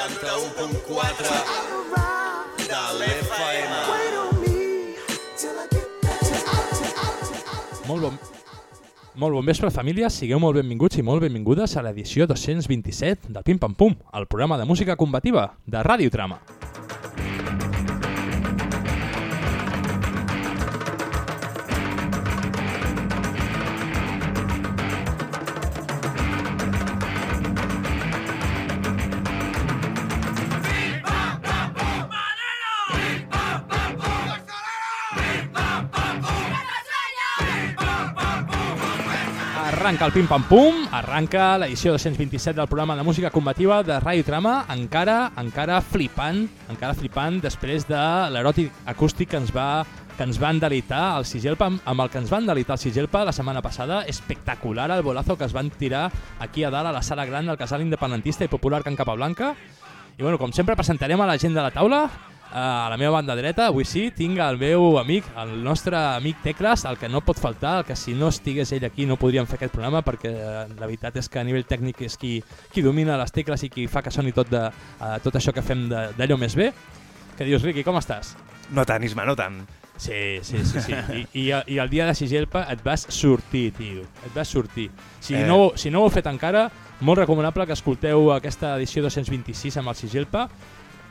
91.4 de l'FM. Molt bon, molt bon vespre, família. Sigueu molt benvinguts i molt benvingudes a l'edició 227 del Pim Pam Pum, el programa de música combativa de Ràdio Trama. Arranca el Pim Pam Pum, arranca l'edició 227 del programa de música combativa de Ràdio Trama, encara encara flipant, encara flipant després de l'eròtic acústic que ens va que ens van delitar el Sigelpa, amb el que ens van delitar el Sigelpa la setmana passada, espectacular el bolazo que es van tirar aquí a dalt a la sala gran del casal independentista i popular Can Capablanca. I bueno, com sempre presentarem a la gent de la taula, a la meva banda dreta, avui sí, tinc el meu amic, el nostre amic Tecles, el que no pot faltar, el que si no estigués ell aquí no podríem fer aquest programa perquè eh, la veritat és que a nivell tècnic és qui, qui domina les tecles i qui fa que soni tot, de, uh, tot això que fem d'allò més bé. Què dius, Riqui, com estàs? No tant, Isma, no tant. Sí, sí, sí. sí. I, i, I el dia de Sigelpa et vas sortir, tio. Et vas sortir. Si, Eh. no, si no ho heu fet encara, molt recomanable que escolteu aquesta edició 226 amb el Sigelpa.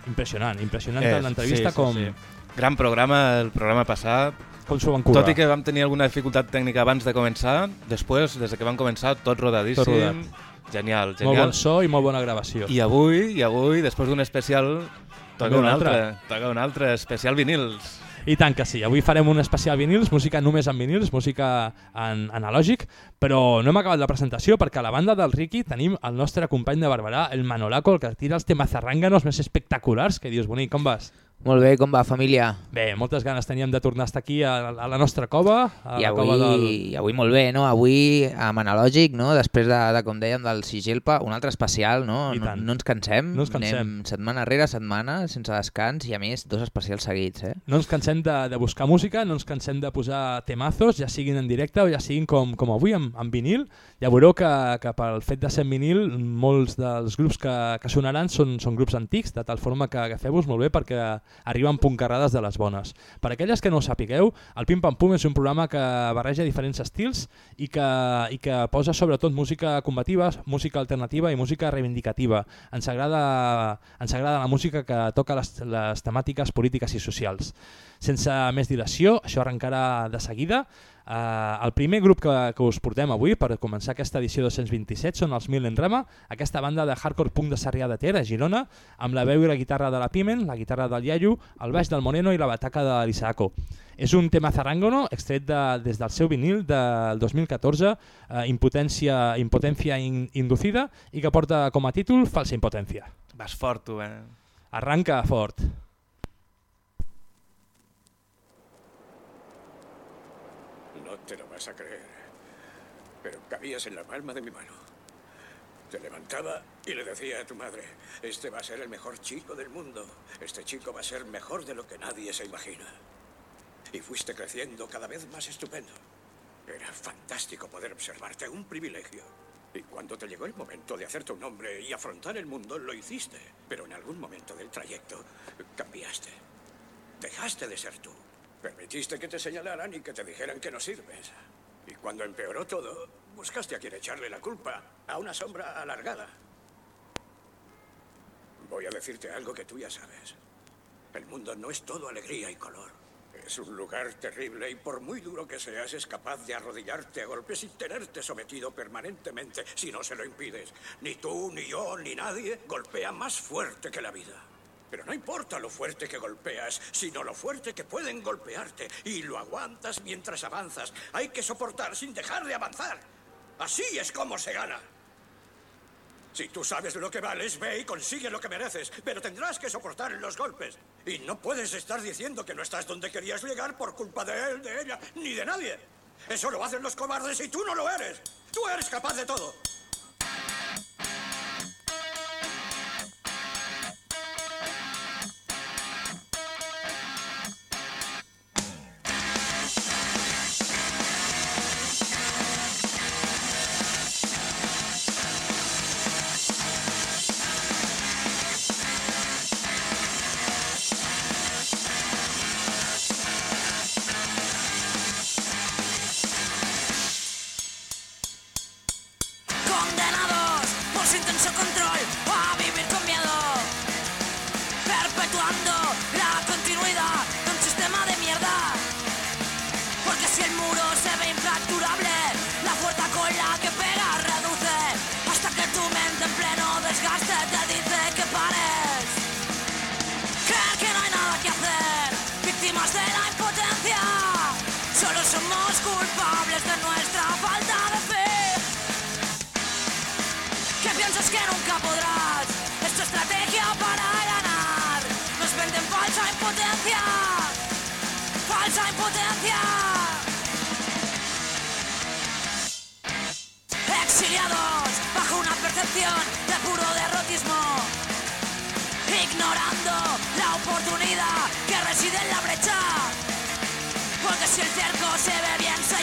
Impressionant, impressionant Eh, tant l'entrevista sí, sí, com, sí. Gran programa el programa passat. com s'ho van currar. Tot i que vam tenir alguna dificultat tècnica abans de començar, després, des de que vam començar, tot rodadíssim. Tot rodat. Genial, Molt genial. bon so i molt bona gravació. I avui, i avui, després d'un especial, toca un un altre. altre. Toca un altre, especial vinils. I tant que sí. Avui farem un especial vinils, música només en vinils, música en analògic, però no hem acabat la presentació perquè a la banda del Ricky tenim el nostre company de Barberà, el Manolaco, el que tira els temazarrànganos més espectaculars. Que dius, bonic, com vas? Molt bé, com va, família? Bé, moltes ganes teníem de tornar a estar aquí a, a la nostra cova, a I la avui, cova del... I avui molt bé, no? Avui, amb analògic, no? Després de, de com dèiem, del Sigilpa, un altre especial, no? No, no ens cansem. No ens cansem. Anem setmana rere setmana, sense descans, i a més, dos especials seguits, eh? No ens cansem de, de buscar música, no ens cansem de posar temazos, ja siguin en directe o ja siguin com, com avui, amb, amb vinil. Ja veureu que, que pel fet de ser en vinil, molts dels grups que, que sonaran són, són grups antics, de tal forma que agafeu-vos molt bé perquè arriben puncarrades de les bones. Per aquelles que no ho sapigueu, el Pim Pam Pum és un programa que barreja diferents estils i que, i que posa sobretot música combativa, música alternativa i música reivindicativa. Ens agrada, ens agrada la música que toca les, les temàtiques polítiques i socials. Sense més dilació, això arrencarà de seguida. Uh, el primer grup que, que us portem avui per començar aquesta edició 227 són els Milen Rama, aquesta banda de hardcore punk de Sarrià de Ter, a Girona, amb la veu i la guitarra de la Pimen, la guitarra del Iaio, el baix del Moreno i la bataca de l'Isaaco. És un tema zaràngono extret de, des del seu vinil del 2014, eh, Impotència, impotència in, inducida, i que porta com a títol Falsa impotència. Vas fort, tu, eh? Arranca fort. Vas a creer, pero cabías en la palma de mi mano. Te levantaba y le decía a tu madre, este va a ser el mejor chico del mundo, este chico va a ser mejor de lo que nadie se imagina. Y fuiste creciendo cada vez más estupendo. Era fantástico poder observarte, un privilegio. Y cuando te llegó el momento de hacerte un hombre y afrontar el mundo, lo hiciste. Pero en algún momento del trayecto cambiaste. Dejaste de ser tú. Permitiste que te señalaran y que te dijeran que no sirves. Y cuando empeoró todo, buscaste a quien echarle la culpa, a una sombra alargada. Voy a decirte algo que tú ya sabes. El mundo no es todo alegría y color. Es un lugar terrible y por muy duro que seas es capaz de arrodillarte a golpes y tenerte sometido permanentemente si no se lo impides. Ni tú, ni yo, ni nadie golpea más fuerte que la vida. Pero no importa lo fuerte que golpeas, sino lo fuerte que pueden golpearte. Y lo aguantas mientras avanzas. Hay que soportar sin dejar de avanzar. Así es como se gana. Si tú sabes lo que vales, ve y consigue lo que mereces, pero tendrás que soportar los golpes. Y no puedes estar diciendo que no estás donde querías llegar por culpa de él, de ella, ni de nadie. Eso lo hacen los cobardes y tú no lo eres. Tú eres capaz de todo. Culpables de nuestra falta de fe. Que piensas que nunca podrás, es tu estrategia para ganar. Nos venden falsa impotencia, falsa impotencia. Exiliados bajo una percepción de puro derrotismo ignorando la oportunidad que reside en la brecha. Porque si el cerco se ve bien sellado,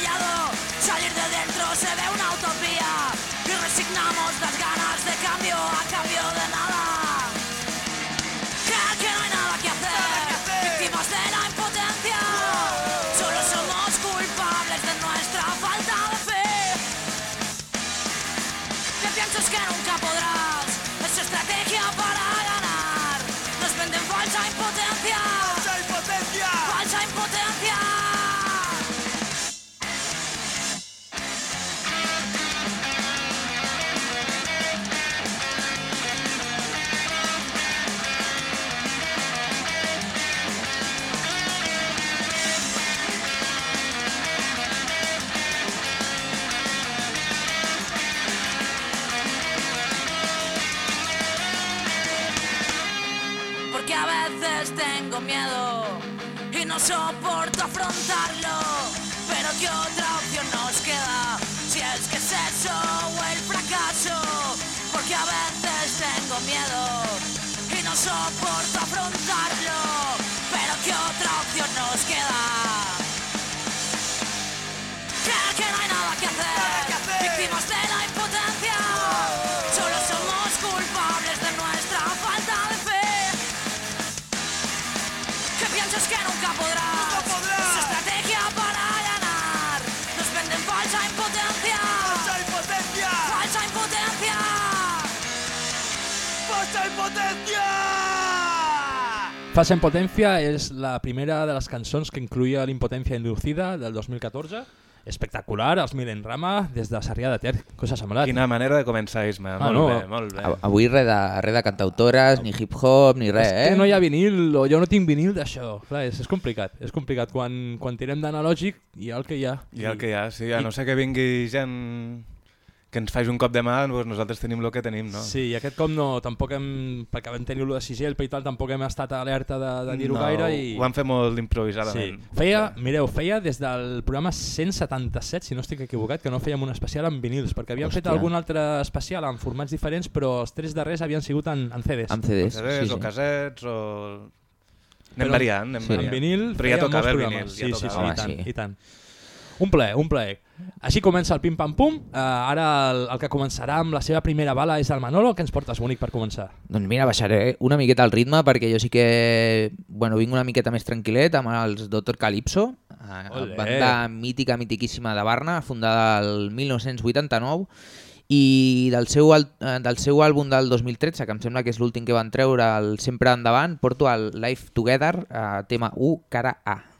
soporto afrontarlo. Falsa impotencia. Falsa Impotència és la primera de les cançons que incluïa l'Impotència Inducida del 2014. Espectacular, els Miren Rama, des de Sarrià de Ter. S'ha semblat? Quina manera de començar, Isma. Ah, molt no. bé, molt bé. Avui res de, res de cantautores, ni hip-hop, ni res, és eh? que no hi ha vinil, o jo no tinc vinil d'això. Clar, és, és complicat, és complicat. Quan, quan tirem d'analògic, hi ha el que hi ha. I el que hi ha, sí, a I- no sé que vingui gent que ens faci un cop de mà, doncs nosaltres tenim el que tenim, no? Sí, i aquest cop no, tampoc hem, perquè vam tenir-lo de Sigelpa i tal, tampoc hem estat alerta de, de dir-ho no, gaire. I... Ho vam fer molt Sí. improvisadament. Feia, mireu, feia des del programa 177, si no estic equivocat, que no fèiem un especial en vinils, perquè havíem fet Hòstia. algun altre especial en formats diferents, però els tres darrers havien sigut en, en CDs. Amb CDs, CDs sí, o sí. casets o... Anem Però- variant, anem Sí. En variant. vinil Però ja tocava el vinil. Ja sí, sí, sí, i tant, sí. i tant. Un plaer, un plaer. Així comença el pim-pam-pum. Uh, ara el, el que començarà amb la seva primera bala és el Manolo. Què ens portes, bonic, per començar? Doncs mira, baixaré una miqueta el ritme perquè jo sí que bueno, vinc una miqueta més tranquil·let amb els Dr. Calypso, eh, Olé. banda mítica, mitiquíssima de Barna, fundada el 1989 i del seu, eh, del seu àlbum del 2013, que em sembla que és l'últim que van treure, el Sempre Endavant, porto el Life Together, eh, tema 1, cara A.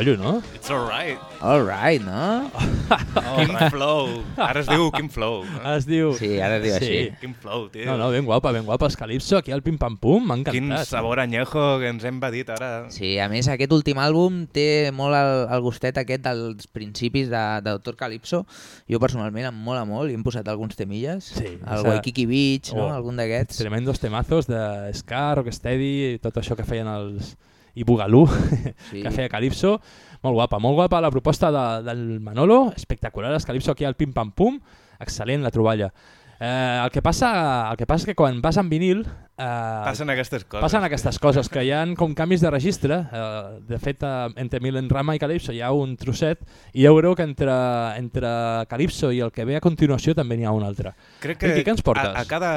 rotllo, no? It's alright. All right, no? Quin flow. Ara es diu Quin flow. no? Es diu... Sí, ara es diu així. Quin flow, tio. No, no, ben guapa, ben guapa. Els Calypso aquí al Pim Pam Pum, m'ha Quin encantat. sabor añejo que ens hem badit ara. Sí, a més aquest últim àlbum té molt el, el gustet aquest dels principis de, de Dr. Calypso. Jo personalment em mola molt i hem posat alguns temilles. Sí, el o sea, Waikiki Beach, no? oh, algun d'aquests. Tremendos temazos de ska, rocksteady, tot això que feien els... i Bugalú, Sí. que feia Calypso. Molt guapa, molt guapa la proposta de, del Manolo, espectacular, els Calypso aquí al Pim Pam Pum, excel·lent la troballa. Eh, el, que passa, el que passa és que quan vas en vinil... Eh, Passen aquestes coses. Passen aquestes coses, que hi ha com canvis de registre. Eh, de fet, eh, entre Milen Rama i Calypso hi ha un trosset i ja veureu que entre, entre Calypso i el que ve a continuació també n'hi ha un altre. Crec que Riqui, què ens portes? A, a, cada,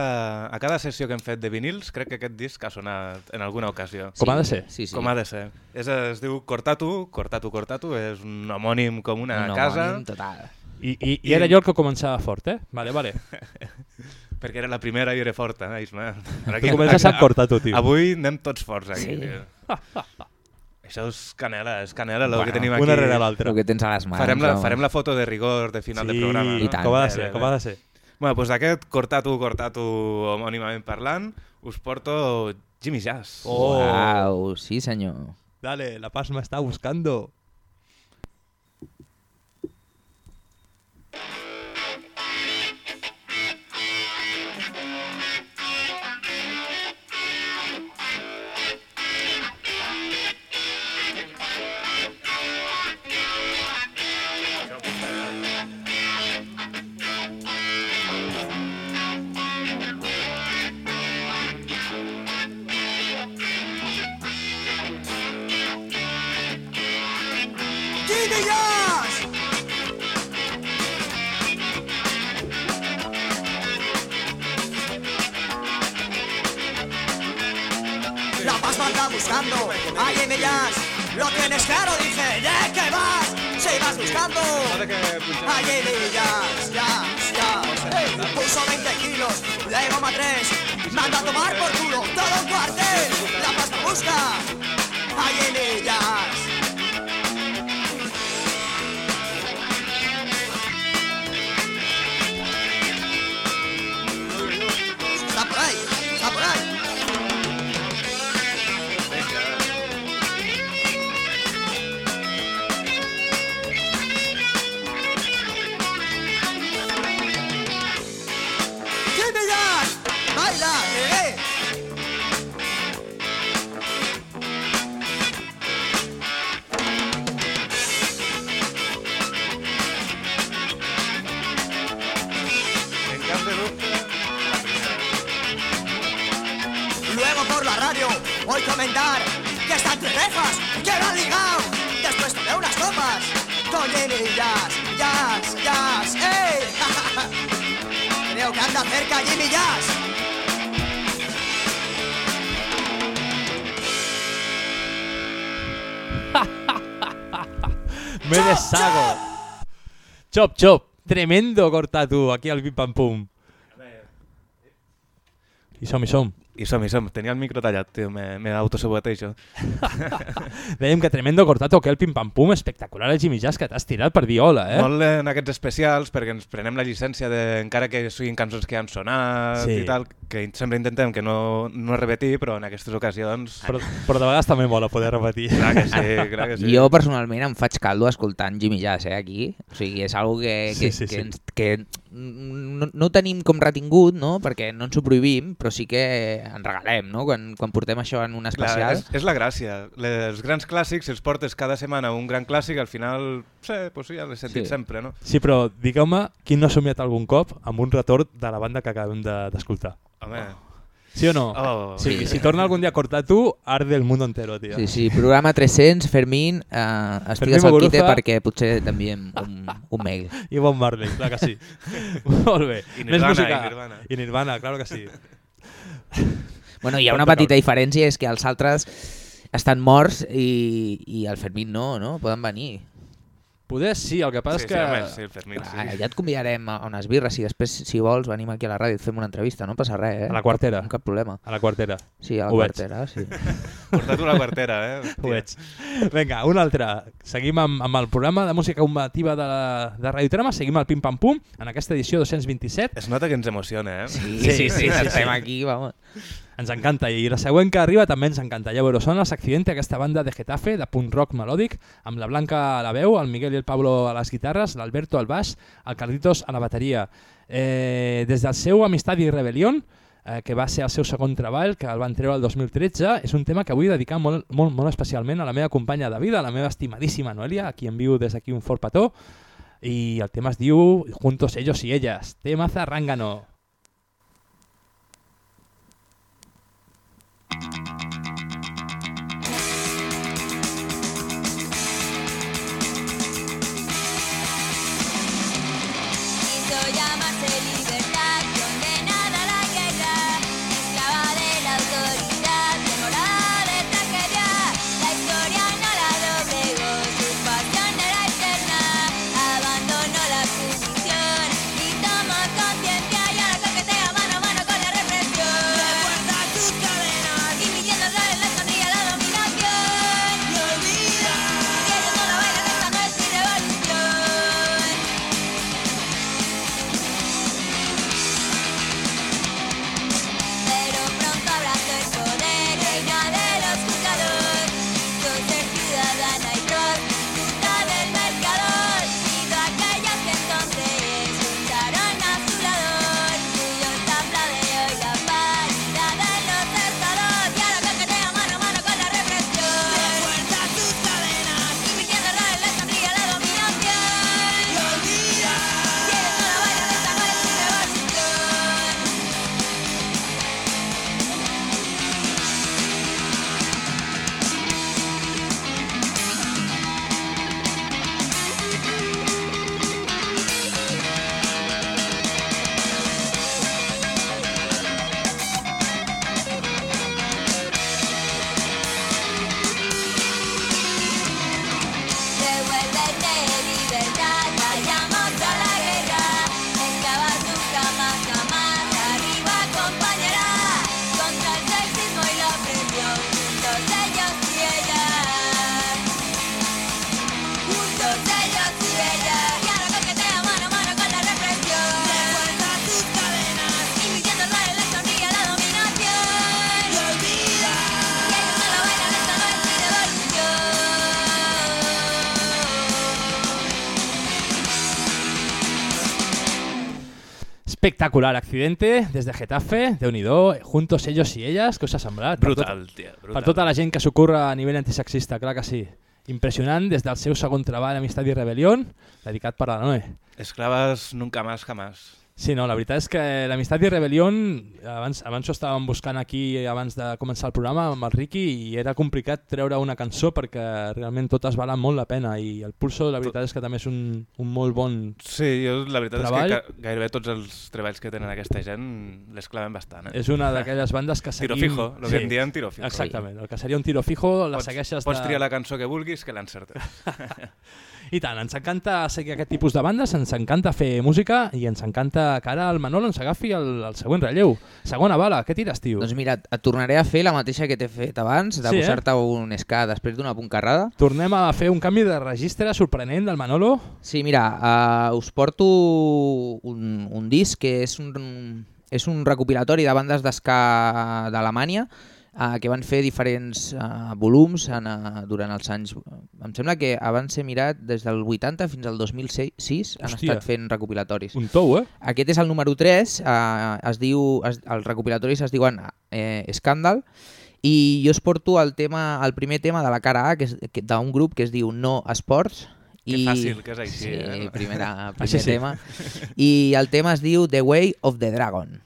a cada sessió que hem fet de vinils, crec que aquest disc ha sonat en alguna ocasió. Com ha de ser? Sí, sí. Com ha de ser. És, es diu Cortatu, Cortatu, Cortatu, és un homònim com una Un casa, homònim total. I, i, i era allò el que començava fort, eh? Vale, vale. perquè era la primera i era forta, eh, Isma. Ara Tu comences a cortar tu, tio. Avui anem tots forts aquí. Sí. Això és canela, és canela el Bueno, que tenim aquí. una rere l'altra. El que tens a les mans. Farem la, farem la foto de rigor de final de Sí, programa. i tant. Com ha de ser, bé, com ha de ser. Bueno, doncs d'aquest Cortatu homònimament parlant, us porto Jimmy Jazz. Oh. Uau, sí senyor. Dale, la paz me está buscando. La paz me anda buscando, ahí en ellas Lo tienes claro, dije, ¿de qué vas? Si vas buscando Ahí en ellas, ya, ya Puso 20 kilos, le goma 3 Manda a tomar por culo, todo un cuartel. La paz me busca, ahí en ellas que está entre rejas, que lo han ligado. Después tomé unas copas con Jimmy Jazz, Jazz, Jazz, ¡ey! Creo que anda cerca Jimmy Jazz. Me deshago. Chop, chop. Tremendo cortatu aquí al Pim Pam Pum. I som, i som. I som, i som. Tenia el micro tallat, tio. Me, me autosabotejo. Dèiem que tremendo cortato que el Pim Pam Pum espectacular el Jimmy Jazz que t'has tirat per dir hola, eh? Molt en aquests especials, perquè ens prenem la llicència de, encara que siguin cançons que han sonat Sí. i tal, que sempre intentem que no, no repetir, però en aquestes ocasions... Però, però de vegades també mola poder repetir. Clar que sí, clar que sí. Jo personalment em faig caldo escoltant Jimmy Jazz, eh, aquí. O sigui, és algo que, que, Sí, sí, que, sí. ens, que no, no ho tenim com retingut, no? perquè no ens ho prohibim, però sí que en regalem, no? Quan, quan portem això en un Clar, especial. és, és la gràcia. Les grans clàssics, si els portes cada setmana un gran clàssic, al final, sí, pues ja l'he sentit Sí. sempre, no? Sí, però digueu-me qui no ha somiat algun cop amb un retorn de la banda que acabem de- d'escoltar. Home, Sí o no? Oh. sí, Sí. Si torna algun dia a cortar tu, arde el mundo entero, tio. Sí, sí, programa 300, Fermín, eh, estigues al quite perquè potser t'enviem un, un mail. I Bob Marley, clar que sí. Molt bé. I Més Nirvana, música. i Nirvana. I Nirvana, claro que sí. Bueno, hi ha una petita diferència, és que els altres estan morts i, i el Fermín no, no? Poden venir. Poder sí, el que passa sí, és que... sí, home, sí, el Fermín, sí. ja et convidarem a unes birres i després, si vols, venim aquí a la ràdio i et fem una entrevista, no passa res, eh? A la quartera. Cap, cap problema. A la quartera. Sí, a la Ho veig. quartera, sí. Porta tu la quartera, eh? Ho veig. Vinga, una altra. Seguim amb, amb el programa de música combativa de, la, de Radio Trama. Seguim al Pim Pam Pum en aquesta edició 227. Es nota que ens emociona, eh? Sí, Sí, sí, sí, sí, sí, estem sí. aquí, vamos. Ens encanta. I la següent que arriba també ens encanta. Llavors són els Accidente, aquesta banda de Getafe, de punk rock melòdic, amb la Blanca a la veu, el Miguel i el Pablo a les guitarres, l'Alberto al baix, el Carlitos a la bateria. Eh, des del seu Amistad i Rebelión, eh, que va ser el seu segon treball, que el van treure el 2013, és un tema que vull dedicar molt, molt, molt especialment a la meva companya de vida, a la meva estimadíssima Noelia, a qui envio des d'aquí un fort petó, i el tema es diu Juntos ellos y ellas, tema zarrangano. Soy Espectacular accidente des de Getafe, de nhi juntos ellos i elles, què us ha semblat? Brutal, tot- brutal. Per tota la gent que s'ocorre a nivell antisexista, clar que sí. Impressionant, des del seu segon treball, Amistad i Rebelión, dedicat per a la Noe. Esclaves nunca más jamás. Sí, no, la veritat és que l'Amistat i Rebellion, abans, abans ho estàvem buscant aquí abans de començar el programa amb el Ricky i era complicat treure una cançó perquè realment totes valen molt la pena i el Pulso la veritat és que també és un, un molt bon... Sí, jo la veritat Treball. és que ga- gairebé tots els treballs que tenen aquesta gent les claven bastant. Eh? És una d'aquelles bandes que seguim... Tiro fijo, el que en diem tiro fijo. Exactament, el que seria un tiro fijo, la Pots, segueixes pots de... triar la cançó que vulguis que l'encertes. I tant, ens encanta seguir aquest tipus de bandes, ens encanta fer música i ens encanta que ara el Manolo ens agafi el, el següent relleu. Segona bala, què tires, tio? Doncs mira, et tornaré a fer la mateixa que t'he fet abans, de Sí, eh? posar-te un ska després d'una puncarrada. Tornem a fer un canvi de registre sorprenent del Manolo. Sí, mira, uh, us porto un, un disc que és un, és un recopilatori de bandes d'esca d'Alemanya uh, que van fer diferents uh, volums en, uh, durant els anys... Em sembla que abans he mirat des del 80 fins al 2006 han Hòstia. estat fent recopilatoris. Un tou, eh? Aquest és el número 3, uh, es diu, es, els recopilatoris es diuen eh, Scandal, i jo us porto el, tema, el primer tema de la cara A, que és d'un grup que es diu No Esports. Que fàcil, que és així, Sí, eh? primera, primer Així sí. tema. I el tema es diu The Way of the Dragon.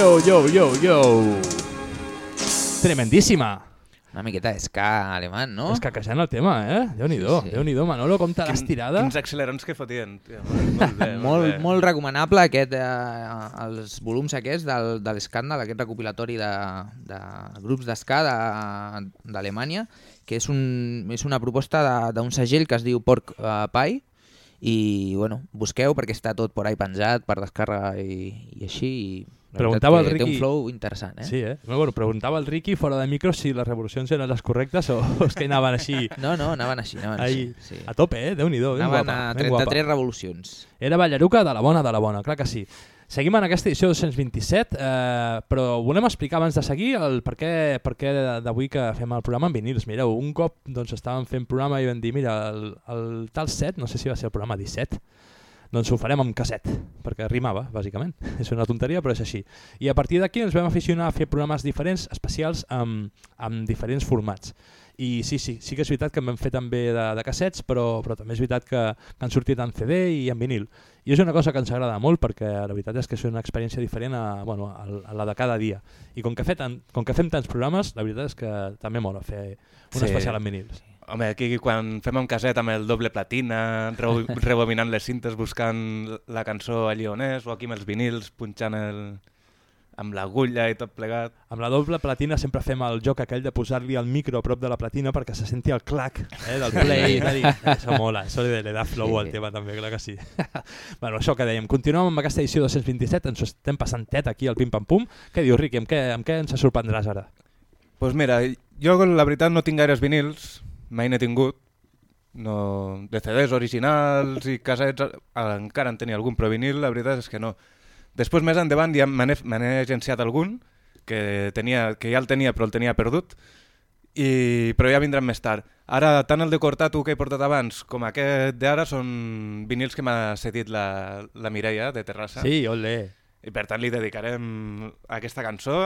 Yo, yo, yo, yo. Tremendíssima. Una miqueta de ska alemany, no? És que quejant el tema, eh? Déu-n'hi-do, Sí, sí. Déu-n'hi-do, Manolo, com te l'has tirada. Quins accelerons que fotien. Tio. Molt bé, molt, molt, bé. molt recomanable aquest, eh, els volums aquests del, de l'escàndal, aquest recopilatori de, de grups d'esca de- d'Alemanya, que és, un, és una proposta de- d'un segell que es diu Pork eh, Pie, i bueno, busqueu perquè està tot por ahí penjat per descàrrega i, i així, i Preguntava el que Té un flow interessant, eh? Sí, eh? Bueno, preguntava al Riqui fora de micro si les revolucions eren les correctes o és que anaven així... No, no, anaven així, anaven Ahí, així. Sí. A tope, eh? Déu-n'hi-do, ben Anaven guapa. a ben guapa. 33 revolucions. Era ballaruca de la bona, de la bona, clar que sí. Seguim en aquesta edició 227, eh, però volem explicar abans de seguir el per què, per què d'avui que fem el programa en vinils. Mireu, un cop doncs, estàvem fent programa i vam dir, mira, el, el tal set, no sé si va ser el programa 17, doncs ho farem amb casset, perquè rimava, bàsicament. És una tonteria, però és així. I a partir d'aquí ens vam aficionar a fer programes diferents, especials, amb, amb diferents formats. I sí, sí, sí que és veritat que en vam fer també de, de cassets, però, però també és veritat que, que han sortit en CD i en vinil. I és una cosa que ens agrada molt perquè la veritat és que és una experiència diferent a, bueno, a, a la de cada dia. I com que, fe tant, com que fem tants programes, la veritat és que també mola fer un Sí. especial en vinils. Home, aquí quan fem un caset amb el doble platina, re rebobinant les cintes, buscant la cançó allí on és, o aquí amb els vinils, punxant el... amb l'agulla i tot plegat. Amb la doble platina sempre fem el joc aquell de posar-li el micro a prop de la platina perquè se senti el clac eh, del play. i i Això mola, això li, li da flow al tema també, clar que sí. bueno, això que dèiem, continuem amb aquesta edició 227, ens ho estem passant tet aquí al Pim Pam Pum. Què dius, Riqui, amb què, amb què ens sorprendràs ara? Doncs pues mira, jo la veritat no tinc gaires vinils, mai n'he tingut. No, de CDs originals i casets eh, encara en tenia algun, però vinil la veritat és que no. Després més endavant ja me n'he me n'he agenciat algun, que, tenia, que ja el tenia però el tenia perdut, i, però ja vindran més tard. Ara, tant el de Cortatu que he portat abans com aquest d'ara són vinils que m'ha cedit la, la Mireia de Terrassa. Sí, olé. I per tant li dedicarem aquesta cançó.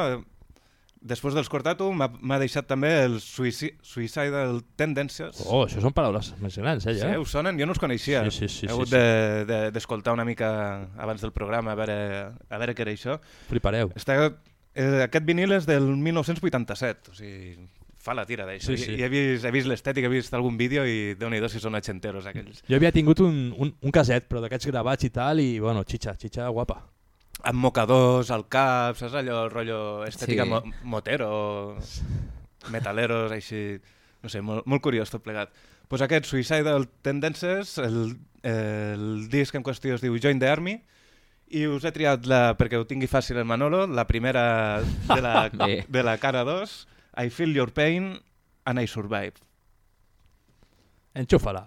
Després dels Cortatu m'ha deixat també el Suïci Suicidal Tendencies. Oh, això són paraules grans, eh? Sí, Ja? us sonen? Jo no us coneixia. Sí, sí, sí, He sí, hagut sí. de- de- d'escoltar una mica abans del programa a veure, a veure què era això. Flipareu. Està, eh, aquest vinil és del 1987, o sigui, fa la tira d'això. Sí, sí. I, i he vist, he vist l'estètica, he vist algun vídeo i déu-n'hi-do si són ochenteros aquells. Jo havia tingut un, un, un caset, però d'aquests gravats i tal, i bueno, xitxa, xitxa guapa. Amb mocadors al cap, saps allò, rotllo estètica Sí. mo motero, metaleros, així... No sé, molt, molt curiós tot plegat. Pues aquest Suicidal Tendences, el, el disc en qüestió es diu Join the Army, i us he triat, la, perquè ho tingui fàcil el Manolo, la primera de la, de la cara 2, I Feel Your Pain and I Survive. Enxufa-la.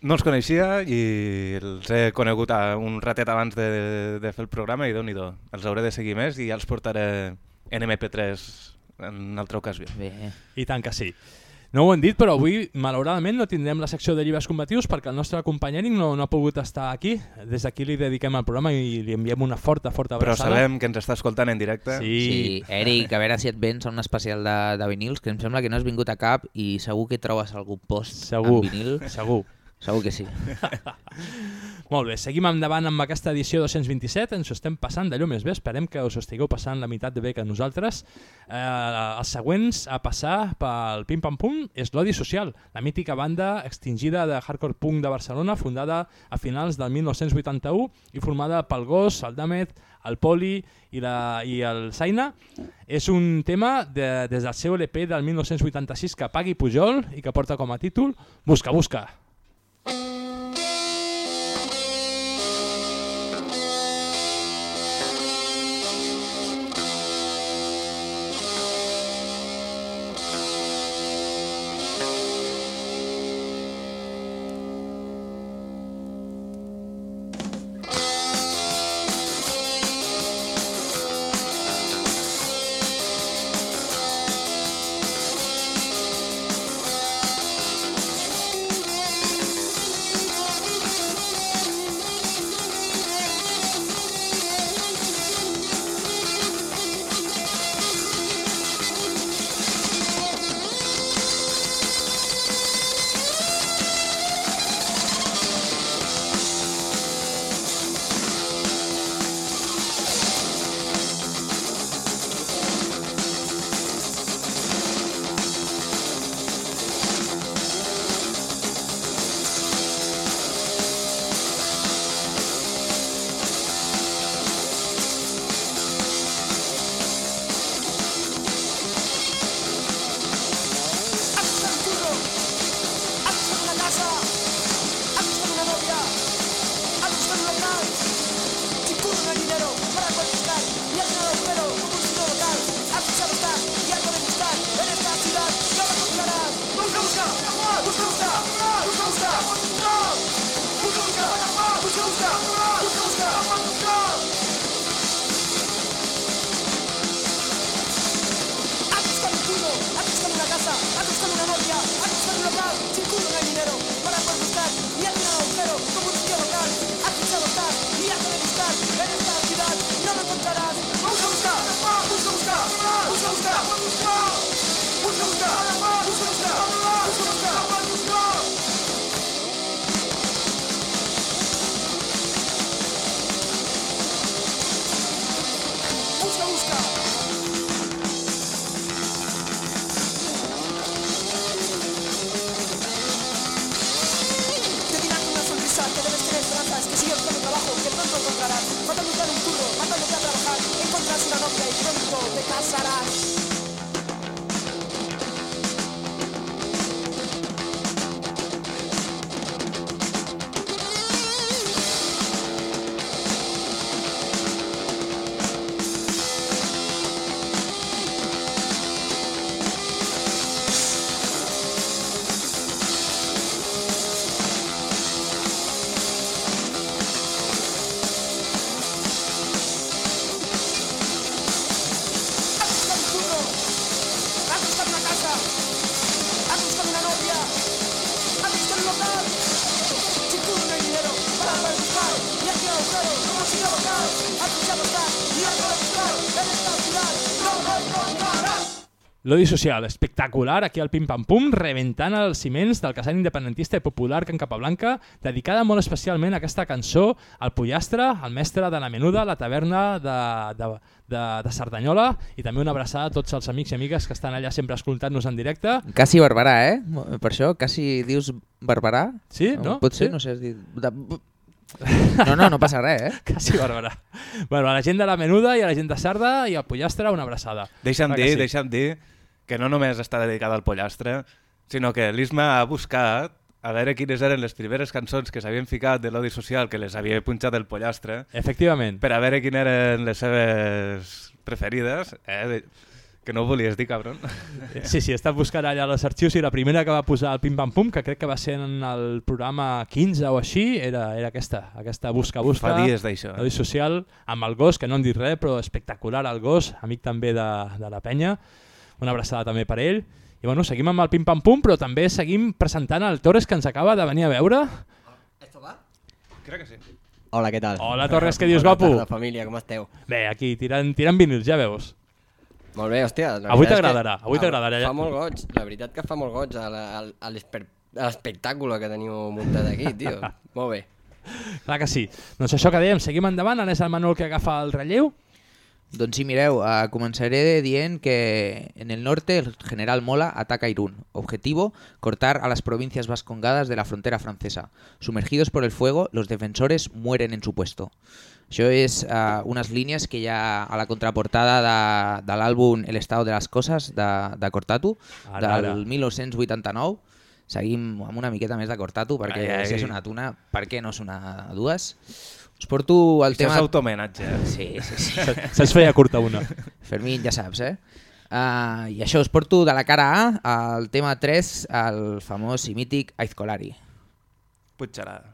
No els coneixia i els he conegut a un ratet abans de, de fer el programa i déu nhi Els hauré de seguir més i ja els portaré en MP3 en una altra ocasió. Bé. I tant que sí. No ho hem dit, però avui, malauradament, no tindrem la secció de llibres combatius perquè el nostre company Eric no, no ha pogut estar aquí. Des d'aquí li dediquem el programa i li enviem una forta, forta Però abraçada. sabem que ens està escoltant en directe. Sí. Sí, Eric, a veure si et vens a un especial de, de vinils, que em sembla que no has vingut a cap i segur que trobes algun post Segur, en vinil. segur. Segur que sí. Molt bé, seguim endavant amb aquesta edició 227, ens ho estem passant d'allò més bé, esperem que us estigueu passant la meitat de bé que nosaltres. Eh, els següents a passar pel Pim Pam Pum és l'Odi Social, la mítica banda extingida de hardcore punk de Barcelona, fundada a finals del 1981 i formada pel Gos, el Damet, el Poli i, la, i el Zaina. És un tema de, des del seu LP del 1986 que pagui Pujol i que porta com a títol Busca, busca. Thank you. Mereka harus berangkat. cantano che il consorte casserà L'odi social, espectacular, aquí al Pim Pam Pum, reventant els ciments del casal independentista i popular Can Capablanca, dedicada molt especialment a aquesta cançó al Pollastre, al mestre de la menuda, la taverna de, de, de, de Cerdanyola, i també una abraçada a tots els amics i amigues que estan allà sempre escoltant-nos en directe. Quasi Barberà, eh? Per això, quasi dius Barberà? Sí, no? Pot ser, Sí? no sé, has dit... De... No, no, no passa res, eh? Quasi bàrbara. bueno, a la gent de la Menuda i a la gent de Sarda i al Pollastre una abraçada. Deixa'm Clar dir, sí. deixa'm dir que no només està dedicada al pollastre, sinó que l'Isma ha buscat a veure quines eren les primeres cançons que s'havien ficat de l'odi social que les havia punxat el pollastre Efectivament. per a veure quines eren les seves preferides, eh? que no ho volies dir, cabron. Sí, sí, he estat buscant allà als arxius i la primera que va posar el Pim Pam Pum, que crec que va ser en el programa 15 o així, era, era aquesta, aquesta Busca Busca. Fa dies d'això. L'odi social, amb el gos, que no en dit res, però espectacular el gos, amic també de, de la penya. Una abraçada també per ell. I bueno, seguim amb el Pim Pam Pum, però també seguim presentant el Torres que ens acaba de venir a veure. Crec que sí. Hola, què tal? Hola, Torres, què dius, guapo? tarda, família, com esteu? Bé, aquí tirant, tirant vinils, ja veus. Molt bé, hòstia. Avui t'agradarà, avui t'agradarà. Fa molt goig, la veritat que fa molt goig a l'espectacle que teniu muntat aquí, tio. molt bé. Clar que sí. Doncs això que dèiem, seguim endavant, ara és el Manol que agafa el relleu. Doncs sí, mireu, uh, començaré dient que en el norte el general Mola ataca Irún. Objetivo, cortar a las provincias vascongadas de la frontera francesa. Sumergidos por el fuego, los defensores mueren en su puesto. Això és uh, unes línies que hi ha a la contraportada de, de l'àlbum El estado de las cosas de, de Cortatu, Ara, del ara. 1989. Seguim amb una miqueta més de Cortatu, perquè Ai, ai. si una, per què no sonar dues? Us porto el Això tema... és automenatge. eh? Sí, sí, sí. Se'ns feia curta una. Fermín, ja saps, eh? Uh, I això, us porto de la cara A al tema 3, el famós i mític Aizkolari. Puigcerada.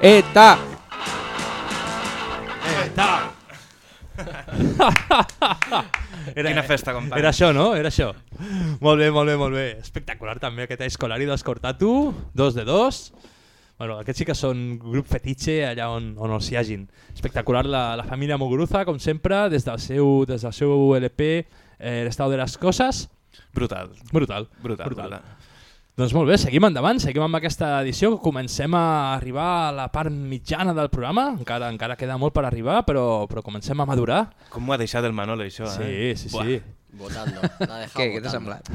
Eta! Eta! Quina festa, company. Era això, no? Era això. Molt bé, molt bé, molt bé. Espectacular també aquest Escolari dels Cortatu, dos de dos. Bueno, aquests sí que són grup fetitxe allà on, on els hi hagin. Espectacular la, la família Muguruza, com sempre, des del seu, des del seu LP eh, L'estado de les coses. Brutal. Brutal. Brutal, brutal. brutal. Doncs molt bé, seguim endavant, seguim amb aquesta edició, comencem a arribar a la part mitjana del programa, encara encara queda molt per arribar, però, però comencem a madurar. Com m'ho ha deixat el Manolo, això, Sí, eh? sí, Buah. sí. Votando. L'ha Què, què t'ha semblat?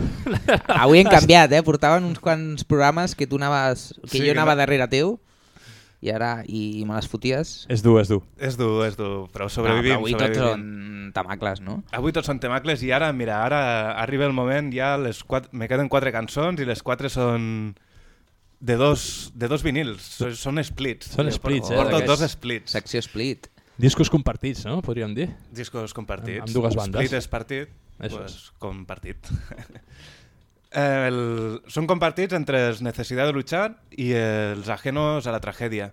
Avui hem canviat, eh? Portaven uns quants programes que tu anaves... que Sí, jo que anava no- darrere teu i ara i me les foties. És dur, és dur. És dur, és dur, però sobrevivim, no, però avui tots sobrevivim. són tamacles, no? Avui tots són temacles i ara, mira, ara arriba el moment, ja les quatre, me queden quatre cançons i les quatre són de dos, de dos vinils, són, són splits. Són splits, eh, Porto dos splits. Secció split. Discos compartits, no? Podríem dir. Discos compartits. Amb dues bandes. Split és partit, Això pues, és. compartit. El, són compartits entre els Necesidad de luchar i els Ajenos a la tragèdia,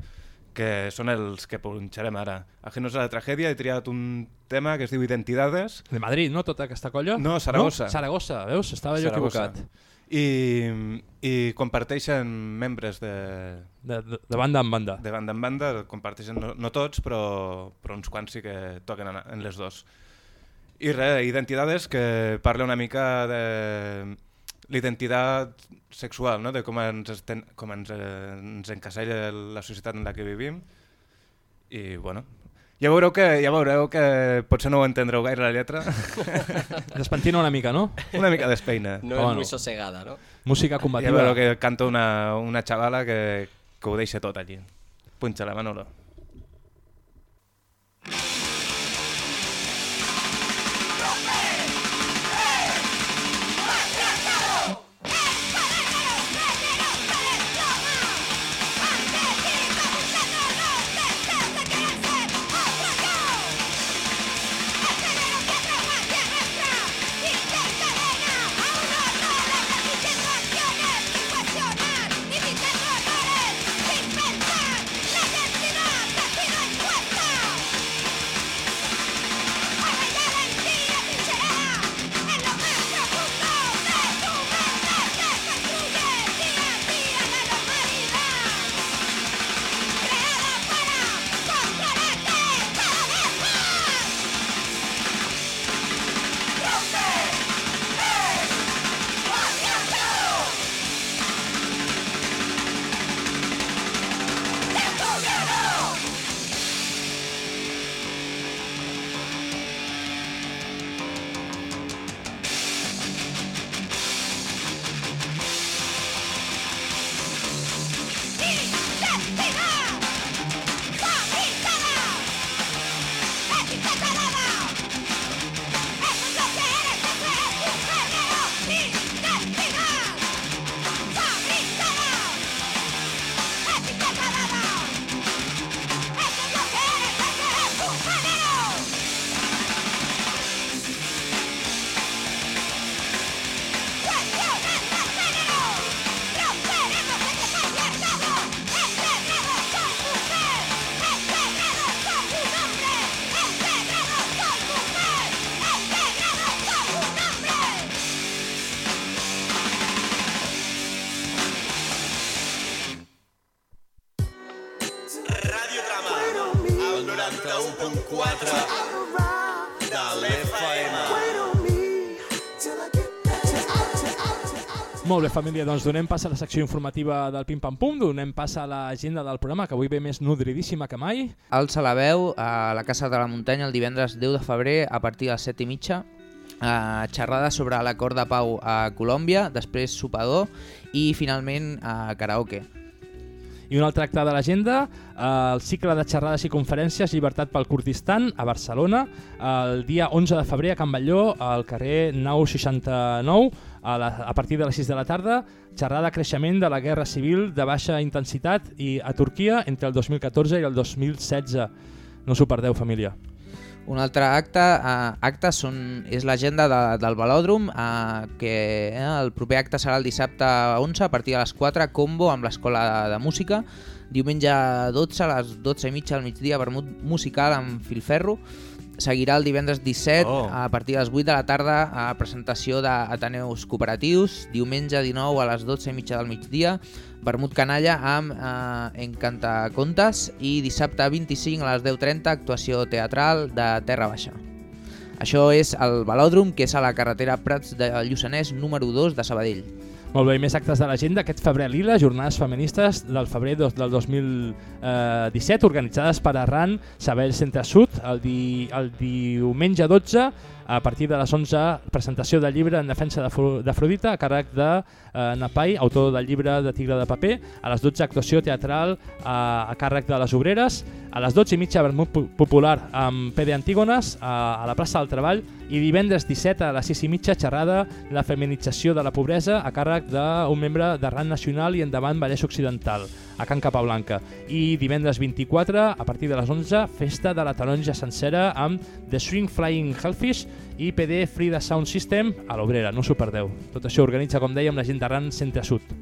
que són els que punxarem ara. Ajenos a la tragèdia he triat un tema que es diu Identidades. De Madrid, no? Tota aquesta colla? No, Saragossa. No? Saragossa, veus? Estava jo Saragossa. equivocat. I, I comparteixen membres de, De, de, de banda en banda. de banda en banda, comparteixen no, no tots, però, però uns quants sí que toquen en, en les dos. I res, Identidades, que parla una mica de l'identitat sexual, no? de com ens, esten, com ens, eh, ens encasella la societat en la que vivim. I, bueno, ja veureu que, ja veureu que potser no ho entendreu gaire la lletra. Despentina una mica, no? una mica d'espeina. No Home, es no. muy sosegada, ¿no? Música Ja combativa. veureu que canta una, una xavala que, que ho deixa tot allí. Punxa-la, Manolo. Molt bé, família, doncs donem pas a la secció informativa del Pim Pam Pum, donem pas a l'agenda del programa, que avui ve més nodridíssima que mai. Alça la veu a la Casa de la Muntanya el divendres 10 de febrer a partir de les 7 i mitja. Uh, xerrada sobre l'acord de pau a Colòmbia, després sopador i finalment uh, karaoke. I un altre acte de l'agenda, eh, el cicle de xerrades i conferències Llibertat pel Kurdistan a Barcelona, el dia 11 de febrer a Can Batlló, al carrer Nau 69, a, la, a partir de les 6 de la tarda, xerrada creixement de la guerra civil de baixa intensitat i a Turquia entre el 2014 i el 2016. No us ho perdeu, família. Un altre acte, eh, acte són, és l'agenda de, del Velòdrom, eh, que eh, el proper acte serà el dissabte 11 a partir de les 4, combo amb l'Escola de, de Música. Diumenge 12 a les 12 i mitja al migdia, vermut musical amb filferro. Seguirà el divendres 17 Oh. a partir de les 8 de la tarda a presentació d'Ateneus Cooperatius. Diumenge 19 a les 12 i mitja del migdia, vermut canalla amb eh, Encantacontes i dissabte 25 a les 10.30 actuació teatral de Terra Baixa. Això és el Velòdrom, que és a la carretera Prats de Lluçanès número 2 de Sabadell. Molt bé, més actes de l'agenda. Aquest febrer lila, jornades feministes del febrer dos- del 2017, organitzades per Arran, Sabell Centre Sud, el, di, el diumenge 12, a partir de les 11, presentació del llibre en defensa d'Afro- d'Afrodita, a càrrec de eh, Napai, autor del llibre de Tigre de Paper. A les 12, actuació teatral a, a càrrec de les Obreres. A les 12 i mitja, vermut pu- popular amb PD Antígones, a, a la plaça del Treball. I divendres 17 a les 6 i mitja, xerrada la feminització de la pobresa a càrrec d'un membre d'Arran Nacional i Endavant Vallès Occidental, a Can Capablanca. I divendres 24, a partir de les 11, festa de la taronja sencera amb The Swing Flying Hellfish i PD Frida Sound System a l'Obrera, no us ho perdeu. Tot això organitza, com dèiem, la gent d'Arran Centre Sud.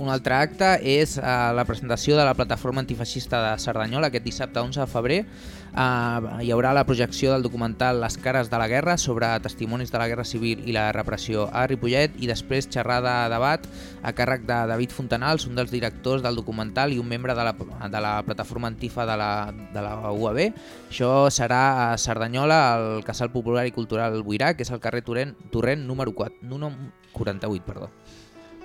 Un altre acte és eh, la presentació de la plataforma antifeixista de Cerdanyola aquest dissabte 11 de febrer. Eh, hi haurà la projecció del documental Les cares de la guerra sobre testimonis de la guerra civil i la repressió a Ripollet i després xerrada debat a càrrec de David Fontanals, un dels directors del documental i un membre de la, de la plataforma antifa de la, de la UAB. Això serà a Cerdanyola, al Casal Popular i Cultural Buirà, que és al carrer Torrent, Torrent número 4, número 48, perdó.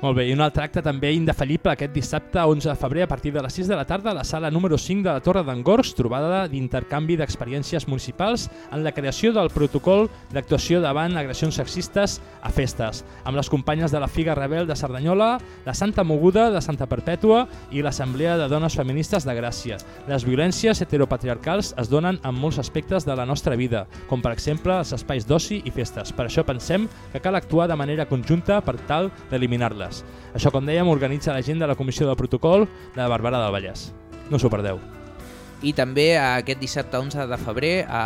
Molt bé, i un altre acte també indefallible aquest dissabte 11 de febrer a partir de les 6 de la tarda a la sala número 5 de la Torre d'Angors, trobada d'intercanvi d'experiències municipals en la creació del protocol d'actuació davant agressions sexistes a festes, amb les companyes de la Figa Rebel de Cerdanyola, la Santa Moguda de Santa Perpètua i l'Assemblea de Dones Feministes de Gràcia. Les violències heteropatriarcals es donen en molts aspectes de la nostra vida, com per exemple els espais d'oci i festes. Per això pensem que cal actuar de manera conjunta per tal d'eliminar-les. Això, com dèiem, organitza la gent de la Comissió de Protocol de Barberà del Vallès. No us ho perdeu. I també aquest dissabte 11 de febrer a,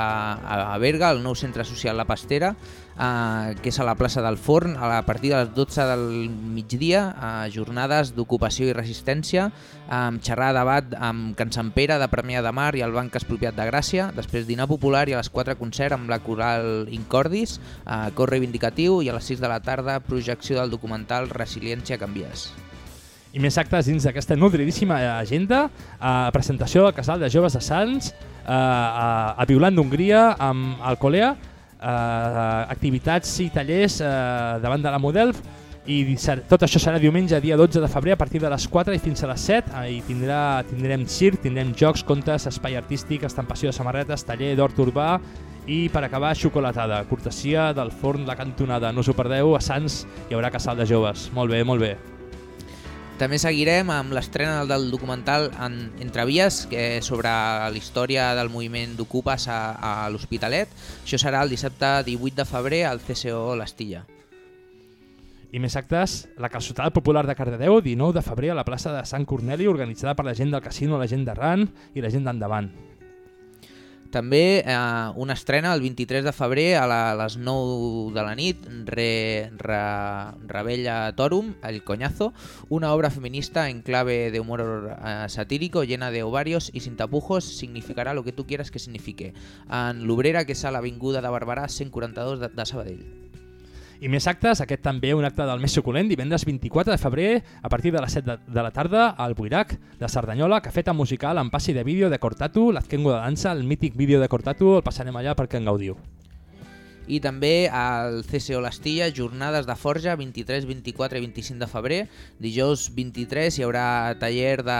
a Berga, al nou centre social La Pastera, eh, que és a la plaça del Forn, a, partir de les 12 del migdia, eh, jornades d'ocupació i resistència, amb xerrada debat amb Can Sant Pere de Premià de Mar i el Banc Expropiat de Gràcia, després dinar popular i a les 4 concert amb la coral Incordis, eh, cor reivindicatiu i a les 6 de la tarda projecció del documental Resiliència Canvies. I més actes dins d'aquesta nodridíssima agenda, eh, presentació del Casal de Joves de Sants, eh, a, a Violant d'Hongria amb Alcolea, eh, activitats i tallers eh, davant de la Model, i tot això serà diumenge, dia 12 de febrer, a partir de les 4 i fins a les 7. Eh, I tindrà, tindrem circ, tindrem jocs, contes, espai artístic, estampació de samarretes, taller d'hort urbà i per acabar xocolatada, cortesia del forn La Cantonada. No us ho perdeu, a Sants hi haurà casal de joves. Molt bé, molt bé. També seguirem amb l'estrena del documental en Entrevies, que sobre la història del moviment d'Ocupes a, a l'Hospitalet. Això serà el dissabte 18 de febrer al CCO L'Estilla. I més actes, la calçotada popular de Cardedeu, 19 de febrer a la plaça de Sant Corneli, organitzada per la gent del casino, la gent d'Arran i la gent d'Endavant. També eh, una estrena el 23 de febrer a, la, a les 9 de la nit, Re, Re, Rebella Torum, El Coñazo, una obra feminista en clave de humor eh, satírico llena de ovarios y sin tapujos, significará lo que tú quieras que signifique. En l'Obrera, que és a l'Avinguda de Barberà 142 de, de Sabadell. I més actes, aquest també un acte del més suculent, divendres 24 de febrer, a partir de les 7 de, la tarda, al Buirac de Cerdanyola, cafeta musical amb passi de vídeo de Cortatu, l'Azkengo de dansa, el mític vídeo de Cortatu, el passarem allà perquè en gaudiu. I també al CCO L'Estilla, jornades de forja 23, 24 i 25 de febrer. Dijous 23 hi haurà taller de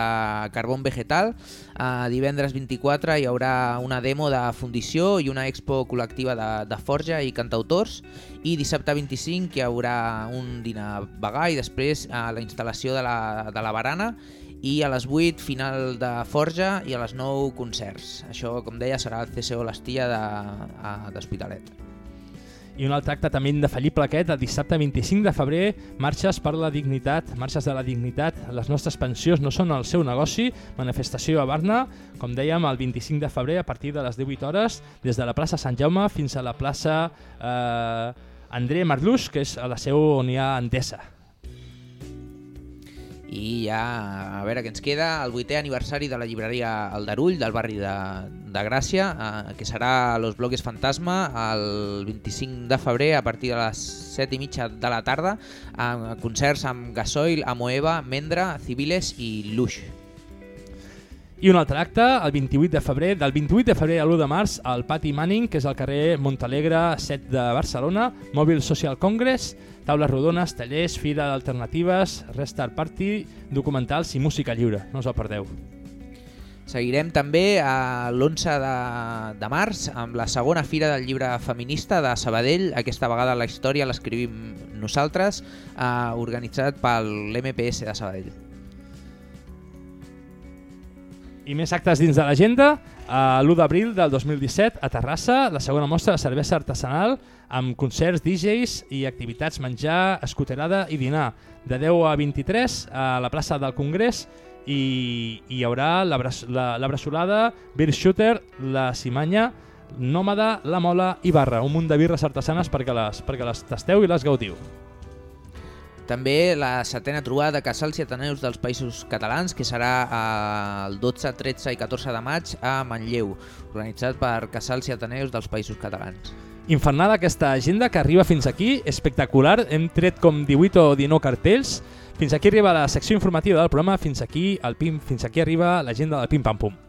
carbón vegetal. Uh, divendres 24 hi haurà una demo de fundició i una expo col·lectiva de, de forja i cantautors. I dissabte 25 hi haurà un dinar vegà i després uh, la instal·lació de la, de la barana i a les 8 final de Forja i a les 9 concerts. Això, com deia, serà el CCO L'Estilla de- a- d'Hospitalet. I un altre acte també indefallible aquest, el dissabte 25 de febrer, marxes per la dignitat, marxes de la dignitat, les nostres pensions no són el seu negoci, manifestació a Barna, com dèiem, el 25 de febrer a partir de les 18 hores, des de la plaça Sant Jaume fins a la plaça eh, André Marluix, que és a la seu on hi ha Endesa. I ja, a veure què ens queda, el vuitè aniversari de la llibreria El Darull, del barri de, de Gràcia, eh, que serà Los Bloques Fantasma el 25 de febrer a partir de les 7 i mitja de la tarda, amb concerts amb Gasoil, Amoeba, Mendra, Civiles i Luix. I un altre acte, el 28 de febrer, del 28 de febrer a l'1 de març, al Pati Manning, que és al carrer Montalegre 7 de Barcelona, Mòbil Social Congress, taules rodones, tallers, fira d'alternatives, Restart Party, documentals i música lliure. No us el perdeu. Seguirem també a l'11 de, de març amb la segona fira del llibre feminista de Sabadell. Aquesta vegada la història l'escrivim nosaltres, eh, organitzat pel MPS de Sabadell. I més actes dins de l'agenda. Uh, L'1 d'abril del 2017 a Terrassa, la segona mostra de cervesa artesanal amb concerts, DJs i activitats menjar, escoterada i dinar. De 10 a 23 a la plaça del Congrés i hi haurà la, la, la Beer Shooter, la Cimanya, Nòmada, la Mola i Barra. Un munt de birres artesanes perquè les, perquè les tasteu i les gaudiu. També la setena trobada casals i ateneus dels països catalans, que serà eh, el 12, 13 i 14 de maig a Manlleu, organitzat per casals i ateneus dels països catalans. Infernada aquesta agenda que arriba fins aquí, espectacular, hem tret com 18 o 19 cartells, fins aquí arriba la secció informativa del programa, fins aquí, el pim, fins aquí arriba l'agenda del Pim Pam Pum.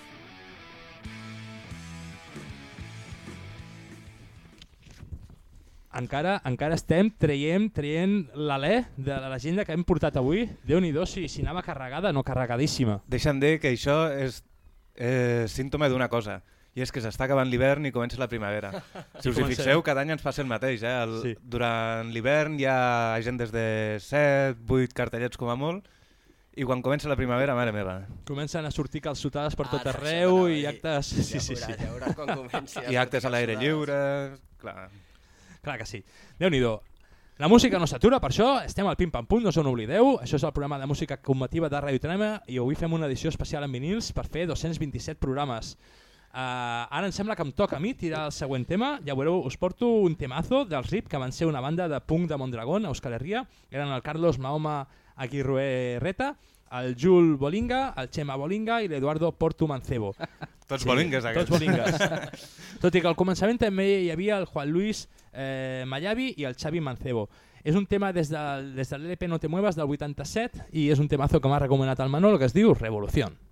Encara, encara estem traient, traient l'alè de l'agenda que hem portat avui. Déu-n'hi-do, si, si anava carregada, no carregadíssima. Deixa'm dir que això és eh, símptoma d'una cosa, i és que s'està acabant l'hivern i comença la primavera. Si us hi fixeu, cada any ens passa el mateix. Eh? El, Sí. Durant l'hivern hi ha agendes de 7, 8 cartellets com a molt, i quan comença la primavera, mare meva. Comencen a sortir calçotades per tot Ara, arreu i actes... Sí, sí, sí. Ja veuràs, ja veuràs quan comenci I actes a l'aire lliure... Clar. Clar que sí. déu nhi La música no s'atura, per això estem al Pim Pam Pum, no us oblideu. Això és el programa de música combativa de Radio Trema i avui fem una edició especial en vinils per fer 227 programes. Uh, ara em sembla que em toca a mi tirar el següent tema. Ja veureu, us porto un temazo dels RIP, que van ser una banda de punk de Mondragón, a Euskal Herria. Eren el Carlos Mahoma Aguirre Reta, el Jul Bolinga, el Chema Bolinga i l'Eduardo Porto Mancebo. Tots bolingues, aquests. Tots bolingues. Tot i que al començament també hi havia el Juan Luis eh, Mayavi i el Xavi Mancebo. És un tema des, de, des de l'LP No te muevas del 87 i és un temazo que m'ha recomanat el Manolo que es diu Revolución. Revolución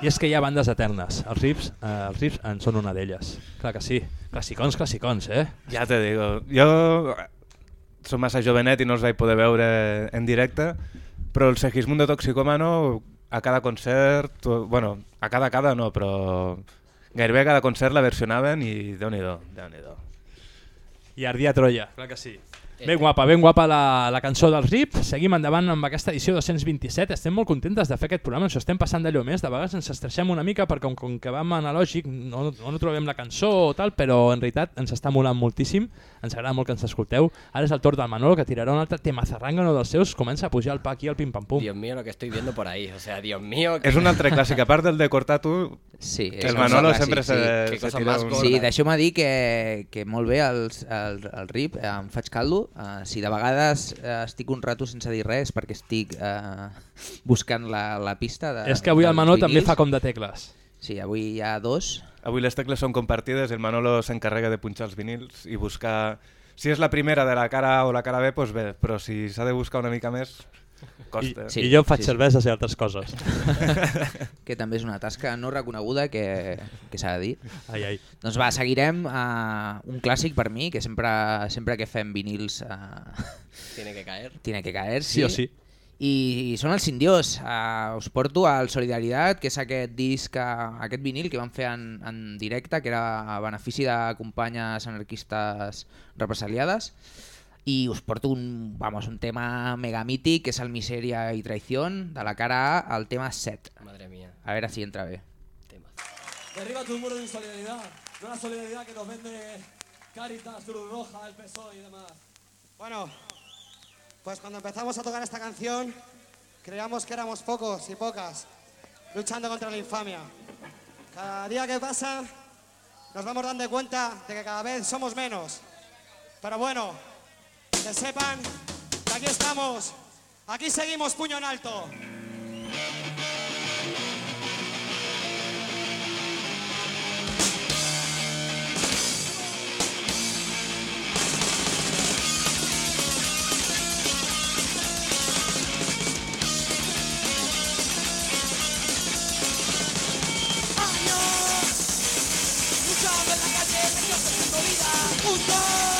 I és que hi ha bandes eternes. Els riffs, eh, els riffs en són una d'elles. Clar que sí. Classicons, classicons, eh? Ja te digo, jo soc massa jovenet i no els vaig poder veure en directe, però el Segismundo Toxicomano a cada concert, bueno, a cada cada no, però gairebé a cada concert la versionaven i déu-n'hi-do, déu nhi déu I Ardia Troia, clar que sí. Ben guapa, ben guapa la, la cançó del RIP. Seguim endavant amb aquesta edició 227. Estem molt contentes de fer aquest programa, ens ho estem passant d'allò més. De vegades ens estressem una mica perquè com, com que vam analògic no, no, no trobem la cançó o tal, però en realitat ens està molant moltíssim. Ens agrada molt que ens escolteu. Ara és el torn del Manolo que tirarà un altre tema zarrangano dels seus. Comença a pujar el pa aquí al pim-pam-pum. Dios mío, lo que estoy viendo por ahí. O sea, Dios mío. que- És un altre clàssic, a part del de Cortatu, Sí, el Manolo clàssic, sempre sí. se, Que se tira más un... Sí, deixeu-me dir que, que molt bé el, el, el RIP, em faig caldo. Uh, si de vegades uh, estic un rato sense dir res perquè estic uh, buscant la, la pista de, És que avui el Manolo també fa com de tecles. Sí, avui hi ha dos. Avui les tecles són compartides, el Manolo s'encarrega de punxar els vinils i buscar... Si és la primera de la cara A o la cara B, doncs bé, però si s'ha de buscar una mica més, costa. I, I jo em faig cerveses i altres coses. que també és una tasca no reconeguda que, que s'ha de dir. Ai, ai. Doncs va, seguirem uh, un clàssic per mi, que sempre, sempre que fem vinils uh, Tiene que caer. tiene que caer, Sí sí. o sí. I, i són els indios. Uh, us porto al Solidaritat, que és aquest disc, uh, aquest vinil que van fer en, en directe, que era a benefici de companyes anarquistes represaliades. I us porto un, vamos, un tema mega mític, que és el Miseria i Traición, de la cara A al tema 7. Madre mía. A veure si entra bé. Derriba tu muro de insolidaridad, no la solidaridad que nos vende Caritas, Cruz Roja, el PSOE y demás. Bueno, pues cuando empezamos a tocar esta canción, creíamos que éramos pocos y pocas, luchando contra la infamia. Cada día que pasa, nos vamos dando cuenta de que cada vez somos menos. Pero bueno, que sepan que aquí estamos, aquí seguimos puño en alto. Luchando en la calle, medio perdiendo vida. Juntos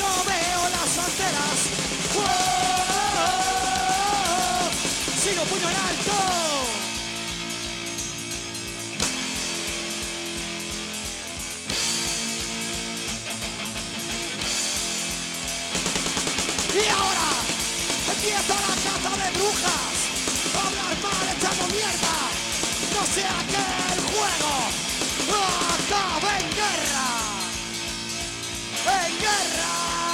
no veo las banderas. ¡Wow! Sigo puño en alto. Y ahora empieza la caza de brujas. Hablar mal echando mierda. No sea que el juego acabe en guerra. En guerra.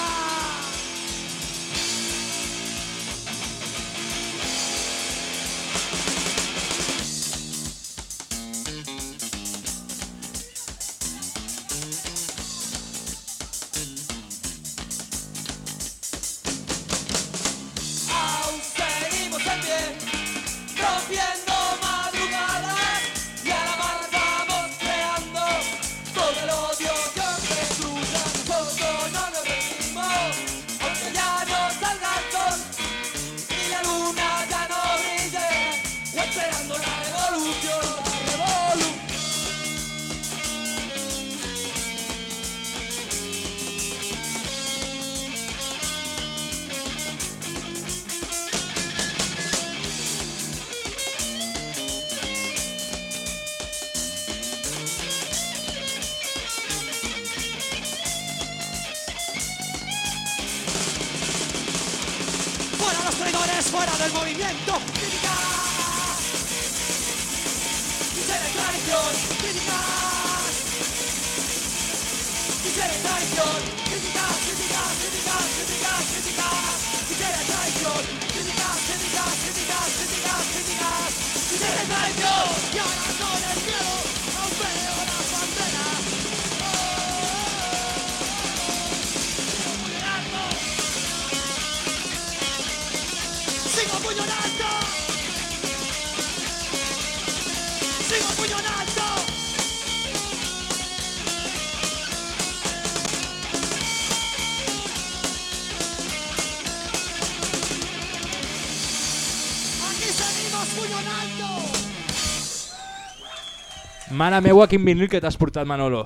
Mare meua, quin vinil que t'has portat, Manolo.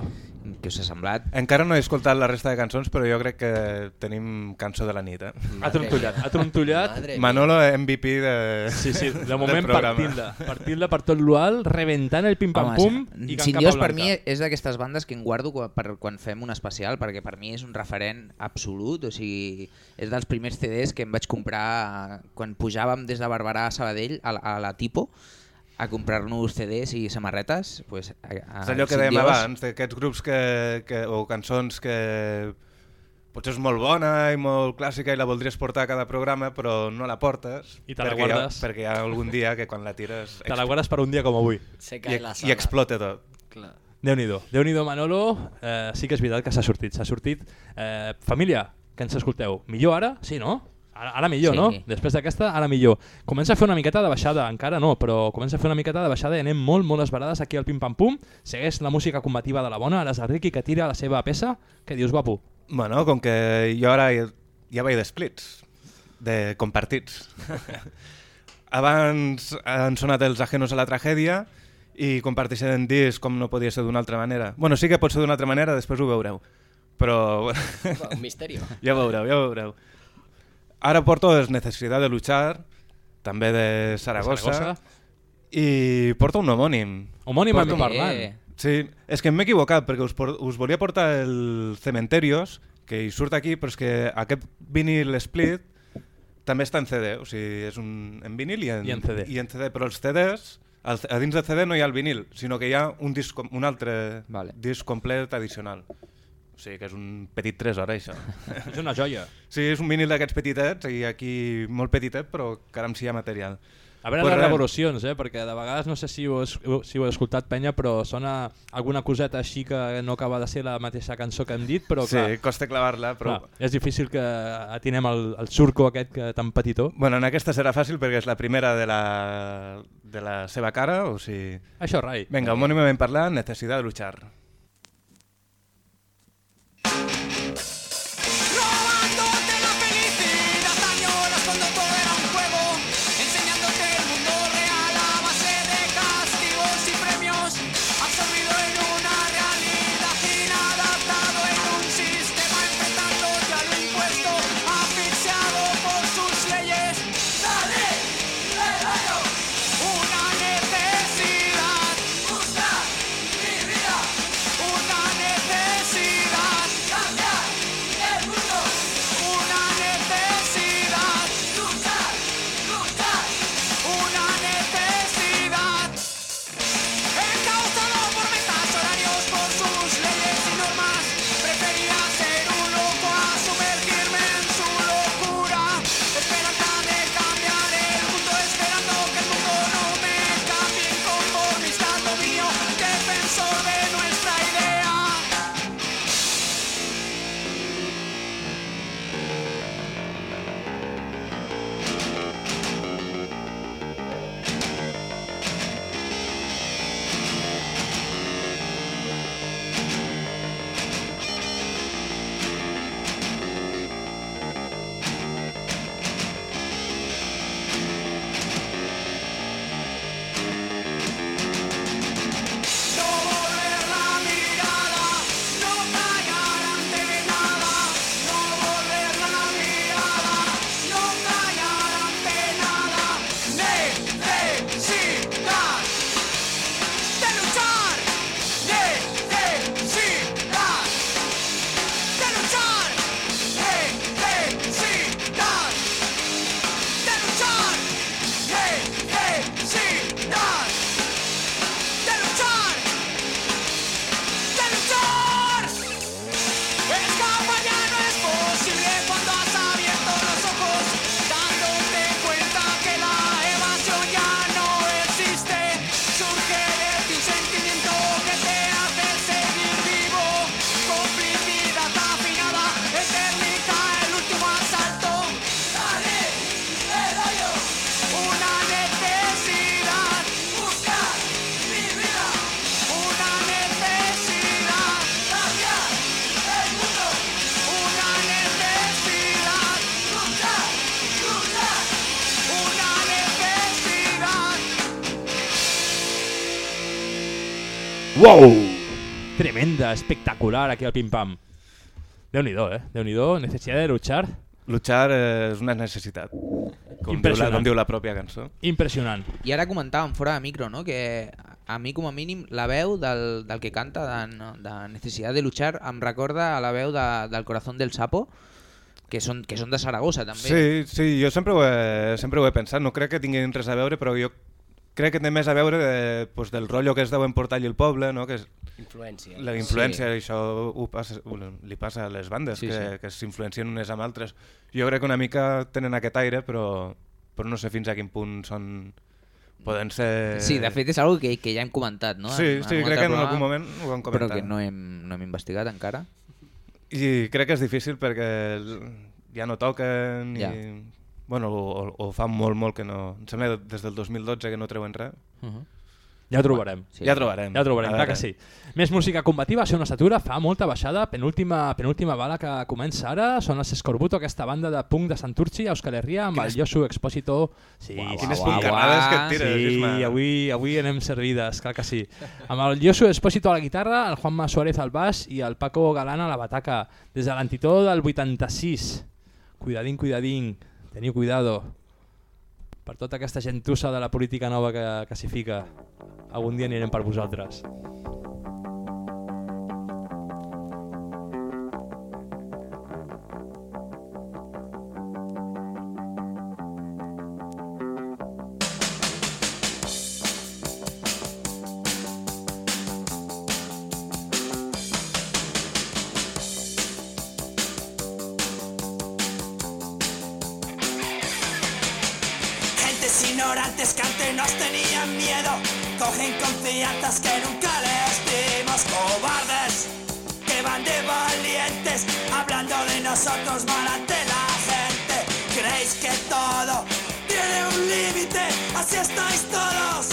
Què us ha semblat? Encara no he escoltat la resta de cançons, però jo crec que tenim cançó de la nit. Eh? Ha trontollat, ha trontollat. Manolo MVP de, Sí, sí, de moment partint-la. Partint-la per tot l'ual, rebentant el pim-pam-pum i Sin Dios per mi és d'aquestes bandes que em guardo quan, per, quan fem un especial perquè per mi és un referent absolut, o sigui, és dels primers CDs que em vaig comprar quan pujàvem des de Barberà a Sabadell a, la- a la Tipo a comprar-nos CDs i samarretes pues, a, a, És allò que dèiem abans, d'aquests grups que, que, o cançons que potser és molt bona i molt clàssica i la voldries portar a cada programa, però no la portes I te la perquè, hi ha, guardes. perquè hi ha algun dia que quan la tires Te la guardes per un dia com avui. Se i, cae la i sala. explota tot. Clar. Déu-n'hi-do. Déu-n'hi-do, Manolo. Eh, sí que és veritat que s'ha sortit. S'ha sortit. Eh, família, que ens escolteu. Millor ara? Sí, no? Ara, ara millor, Sí. no? Després d'aquesta, ara millor. Comença a fer una miqueta de baixada, encara no, però comença a fer una miqueta de baixada i anem molt, molt esbarades aquí al pim-pam-pum. Segueix la música combativa de la bona, ara és el Ricky que tira la seva peça. Què dius, guapo? Bueno, com que jo ara ja, ja vaig de splits, de compartits. Abans han sonat els ajenos a la tragèdia i comparteixen disc com no podia ser d'una altra manera. Bueno, sí que pot ser d'una altra manera, després ho veureu. Però... Un misteri. ja ho veureu, ja ho veureu. Ara porto les Necessitat de luchar, també de Saragossa, De Saragossa. i porto un homònim. Homònim Porto hem parlant. Sí, és que m'he equivocat perquè us, por us volia portar el Cementerios, que hi surt aquí, però és que aquest vinil split també està en CD, o sigui, és un, en vinil i en, I en CD. I en CD però els CDs, al- a dins del CD no hi ha el vinil, sinó que hi ha un, disc, un altre Vale. disc complet addicional. O sigui que és un petit tresor, això. És una joia. Sí, és un vinil d'aquests petitets, i aquí molt petitet, però caram si hi ha material. A veure Pues les revolucions, eh? perquè de vegades no sé si ho, si ho heu escoltat, penya, però sona alguna coseta així que no acaba de ser la mateixa cançó que hem dit, però Sí, clar, costa clavar-la, però... clar, és difícil que atinem el, el surco aquest que tan petitó. Bueno, en aquesta serà fàcil perquè és la primera de la, de la seva cara, o sigui... Això, Rai. Vinga, homònimament parlant, necessitat de luchar. thank you Wow! Tremenda, espectacular aquí al Pim Pam. Déu-n'hi-do, eh? Déu-n'hi-do, necesidad de luchar. Luchar eh, és una necessitat, com diu, la, com diu la pròpia cançó. Impressionant. I ara comentàvem fora de micro, no? que a mi com a mínim la veu del, del que canta de, de Necesidad de luchar em recorda a la veu de, del Corazón del Sapo, que són, que són de Saragossa també. Sí, sí, jo sempre ho, he, sempre ho he pensat, no crec que tinguin res a veure, però jo crec que té més a veure de, pues, del rotllo que es deuen portar allí el poble, no? que és Influència. la influència, sí. això ho passa, ho- li passa a les bandes, Sí, que, sí. sí. que s'influencien unes amb altres. Jo crec que una mica tenen aquest aire, però, però no sé fins a quin punt són... Poden ser... Sí, de fet és una que, que ja hem comentat, no? Sí, En- sí, crec que en algun moment ho vam Però comentar. que no hem, no hem investigat encara. I crec que és difícil perquè ja no toquen Ja. i... Bueno, o, o, o fa molt, molt que no... Em sembla des del 2012 que no treuen res. Uh -huh. Ja trobarem. Sí. Ja trobarem. Ja trobarem, clar que sí. Més música combativa, ser una estatura, fa molta baixada, penúltima, penúltima bala que comença ara, són els Escorbuto, aquesta banda de punk de Santurci, a Euskal Herria, amb Quines- el Josu Expósito. Sí, Uau, quines sí. puncarrades que et tires, Sí, Isma. avui, avui anem servides, clar que sí. Amb el Josu Expósito a la guitarra, el Juanma Suárez al baix i el Paco Galán a la bataca, des de l'antitó del 86. Cuidadín, cuidadín, teniu cuidado per tota aquesta gentussa de la política nova que, que s'hi fica. Algun dia anirem per vosaltres. Ignorantes que antes nos tenían miedo, cogen confianzas que nunca les dimos. Cobardes que van de valientes, hablando de nosotros mal ante la gente. Creéis que todo tiene un límite, así estáis todos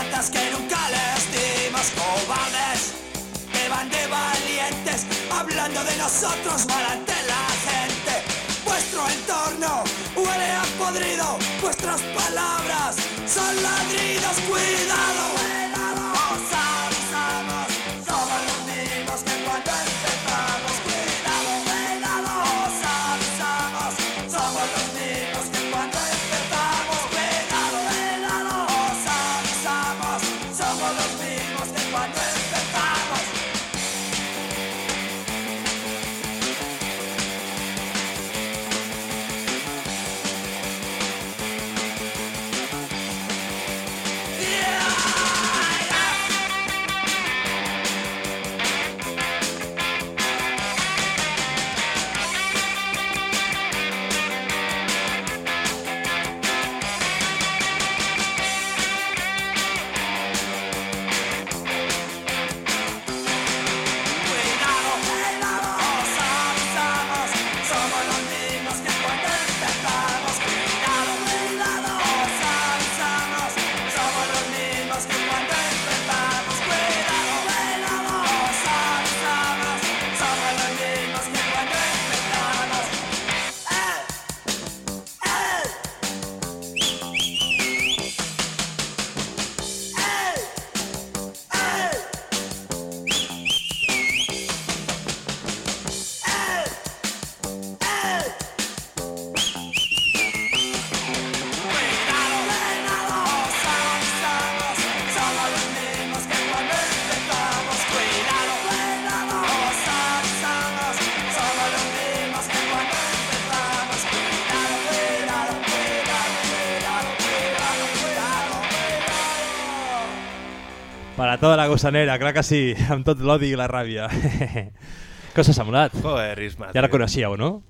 confianzas que nunca les dimos. Cobardes que van de valientes, hablando de nosotros mal Para tota la gossanera, clar que sí, amb tot l'odi i la ràbia. Què us ha semblat? Joder, Isma, Ja la coneixíeu, no?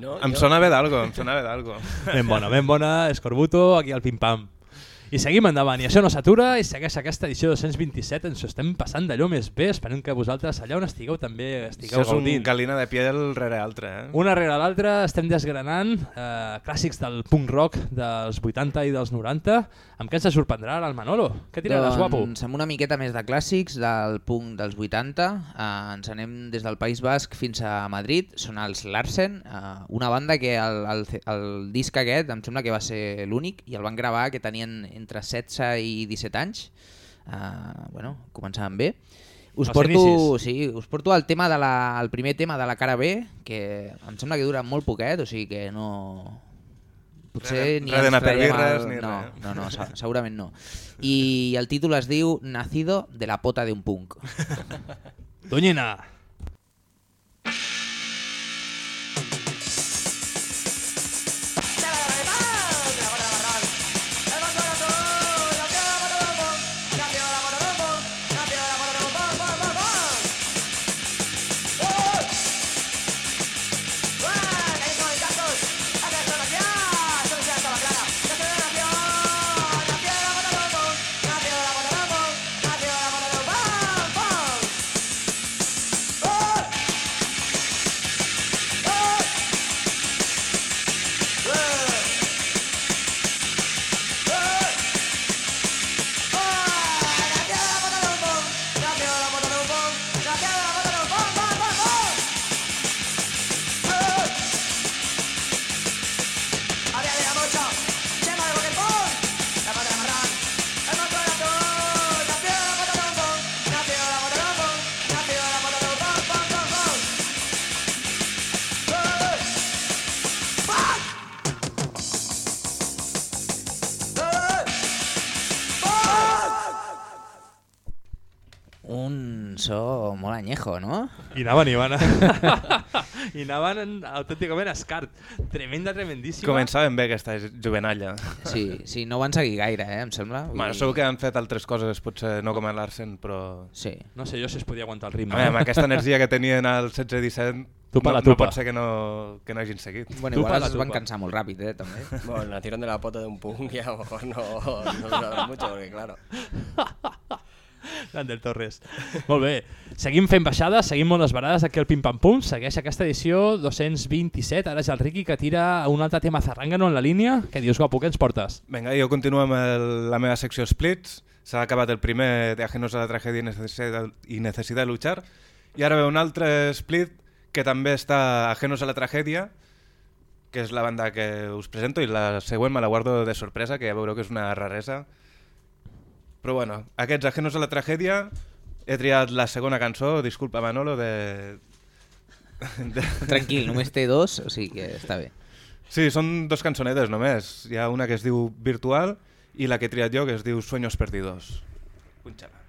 No, Em jo- sonava d'algo, em sonava d'algo. Ben bona, ben bona, Escorbuto, aquí al pim-pam. I seguim endavant, i això no s'atura, i segueix aquesta edició 227, ens ho estem passant d'allò més bé, esperem que vosaltres allà on estigueu també estigueu Això és un gaudint. galina de piel rere altre, eh? Una rere l'altra estem desgranant eh, clàssics del punk rock dels 80 i dels 90. Amb què ens sorprendrà ara el Manolo? Què tiraràs, guapo? Doncs amb una miqueta més de clàssics del punk dels 80. Eh, ens anem des del País Basc fins a Madrid. Són els Larsen, eh, una banda que el, el, el disc aquest em sembla que va ser l'únic i el van gravar que tenien entre 16 i 17 anys. Eh, bueno, començaven bé. Us Els porto, inicis. sí, us porto el, tema de la, el primer tema de la cara B, que em sembla que dura molt poquet, o sigui que no... Potser de- ni res ens traiem birres el- ni no, res. no, no, se- segurament no. I el títol es diu Nacido de la pota de un punk. Doñina. Un so molt anyejo, no? I anaven, i van... I anaven en- autènticament escart. Tremenda, tremendíssima. Començaven bé aquesta juvenalla. Sí, sí, no van seguir gaire, eh, em sembla. Vull Bueno, dir- segur que han fet altres coses, potser no com Larsen, però... Sí. No sé jo si es podia aguantar el ritme. Veure, amb aquesta energia que tenien al 16-17, Tupa no, la no tupa. pot ser que no, que no hagin seguit. Bueno, igual es van cansar molt ràpid, eh, també. Bueno, la tiran de la pota de un punk y a lo mejor no, no dura mucho, porque claro. Lander Torres. Molt bé. Seguim fent baixades, seguim molt esbarades aquí al Pim Pam Pum. Segueix aquesta edició 227. Ara és el Riqui que tira un altre tema zarrangano en la línia. Què dius, guapo? Què ens portes? Vinga, jo continuo amb el, la meva secció Splits. S'ha acabat el primer de Ajenos a la tragèdia i necessitat de luchar. I ara ve un altre split que també està Ajenos a la tragèdia, que és la banda que us presento, i la següent me la guardo de sorpresa, que ja veureu que és una raresa. Però bueno, aquests Ajenos a la tragèdia, he triat la segona cançó, disculpa Manolo, de... de... Tranquil, només té dos, o sigui que està bé. Sí, són dos cançonetes només. Hi ha una que es diu Virtual i la que he triat jo que es diu Sueños Perdidos. Punxa-la.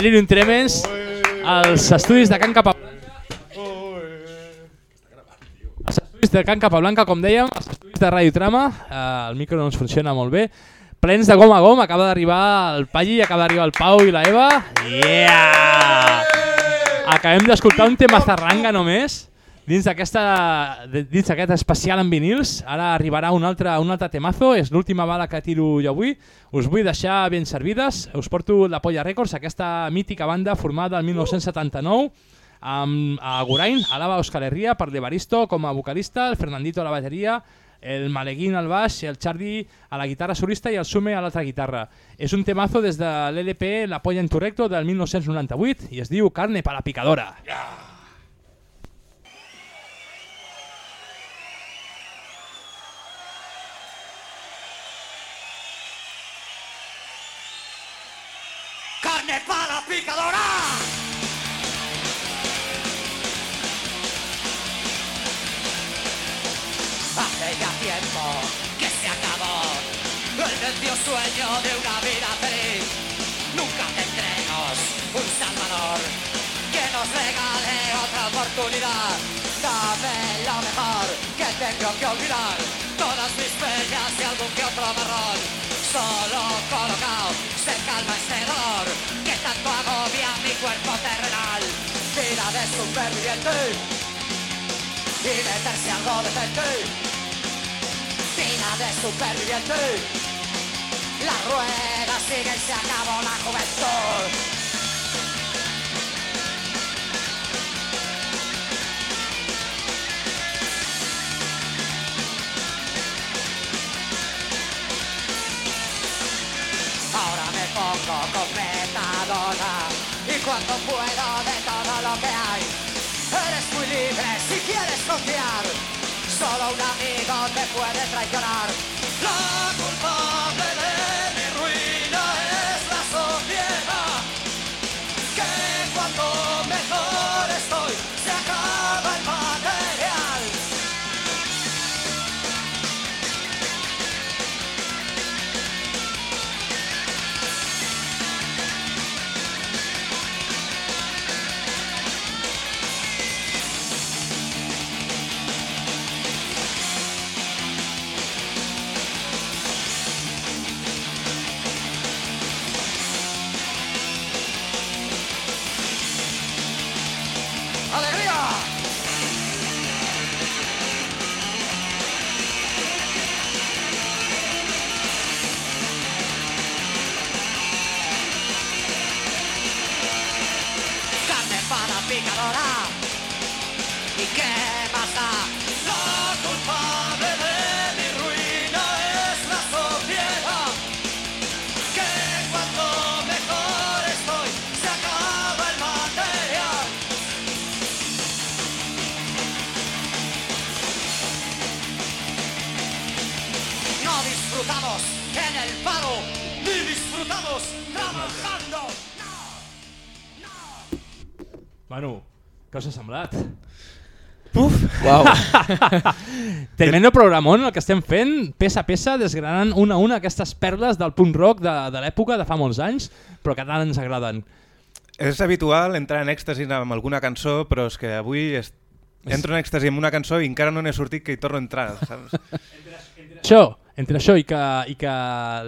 Delirium Tremens, als estudis de Can Capablanca. Els estudis de Can Capablanca, com dèiem, els estudis de Radiotrama, eh, el micro no ens funciona molt bé, plens de gom a gom, acaba d'arribar el Palli, acaba d'arribar el Pau i la Eva. Yeah! Acabem d'escoltar un tema zarranga només, dins d'aquest especial en vinils. Ara arribarà un altre, un altre temazo, és l'última bala que tiro jo avui. Us vull deixar ben servides. Us porto la Polla Records, aquesta mítica banda formada el 1979 amb a Gurain, a l'Ava Euskal Herria, per l'Evaristo com a vocalista, el Fernandito a la bateria, el Maleguín al baix, el Chardi a la guitarra solista i el Sume a l'altra guitarra. És un temazo des de l'LP La Polla en tu recto del 1998 i es diu Carne para la picadora. ¡Carne sueño de una vida feliz. Nunca tendremos un Salvador que nos regale otra oportunidad. Dame lo mejor que tengo que olvidar. Todas mis penas y algún que otro marrón. Solo colocado se calma este dolor que tanto agobia mi cuerpo terrenal. Vida de superviviente y meterse algo decente. Vida de superviviente. La rueda sigue y se acabó la juventud. Ahora me pongo con metadona y cuando puedo de todo lo que hay. Eres muy libre si quieres confiar. Solo un amigo te puede traicionar. La Bueno, què us ha semblat? Uf! Uau. Tremendo programón el que estem fent, peça a peça, desgranant una a una aquestes perles del punt rock de, de l'època de fa molts anys, però que tant ens agraden. És habitual entrar en èxtasi amb alguna cançó, però és que avui est... entro en èxtasi amb una cançó i encara no n'he sortit que hi torno a entrar, saps? Això, entre això i que, i que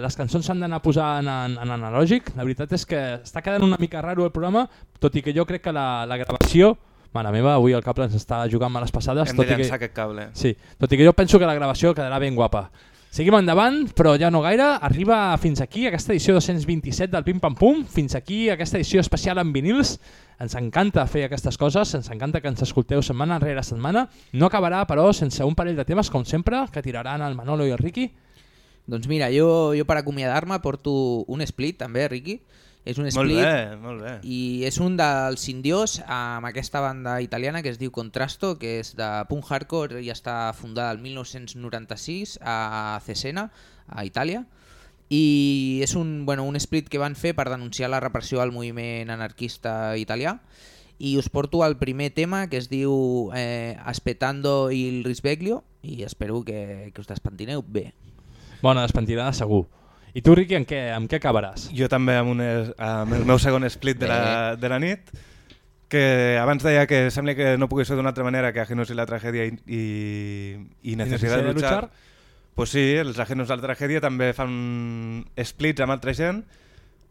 les cançons s'han d'anar posant en, en analògic, la veritat és que està quedant una mica raro el programa, tot i que jo crec que la, la gravació... Mare meva, avui el cable ens està jugant males passades. Hem tot de i que... llançar aquest cable. Sí, tot i que jo penso que la gravació quedarà ben guapa. Seguim endavant, però ja no gaire. Arriba fins aquí aquesta edició 227 del Pim Pam Pum, fins aquí aquesta edició especial en vinils. Ens encanta fer aquestes coses, ens encanta que ens escolteu setmana rere setmana. No acabarà, però, sense un parell de temes, com sempre, que tiraran el Manolo i el Riqui. Doncs mira, jo, jo per acomiadar-me porto un split també, Riqui. És un Molt split bé, molt bé. i és un dels indios amb aquesta banda italiana que es diu Contrasto, que és de punk hardcore i està fundada el 1996 a Cesena, a Itàlia. I és un, bueno, un split que van fer per denunciar la repressió al moviment anarquista italià i us porto el primer tema que es diu eh, Aspettando il risveglio i espero que, que us despentineu bé. Bona despentinada, segur. I tu, Riqui, en què, amb què acabaràs? Jo també amb, un, amb el meu segon split de la, de la nit, que abans deia que sembla que no pugui ser d'una altra manera que Ajenos i la tragèdia i, i, i Necessitat de luchar. Pues sí, els Ajenos a la tragèdia també fan splits amb altra gent.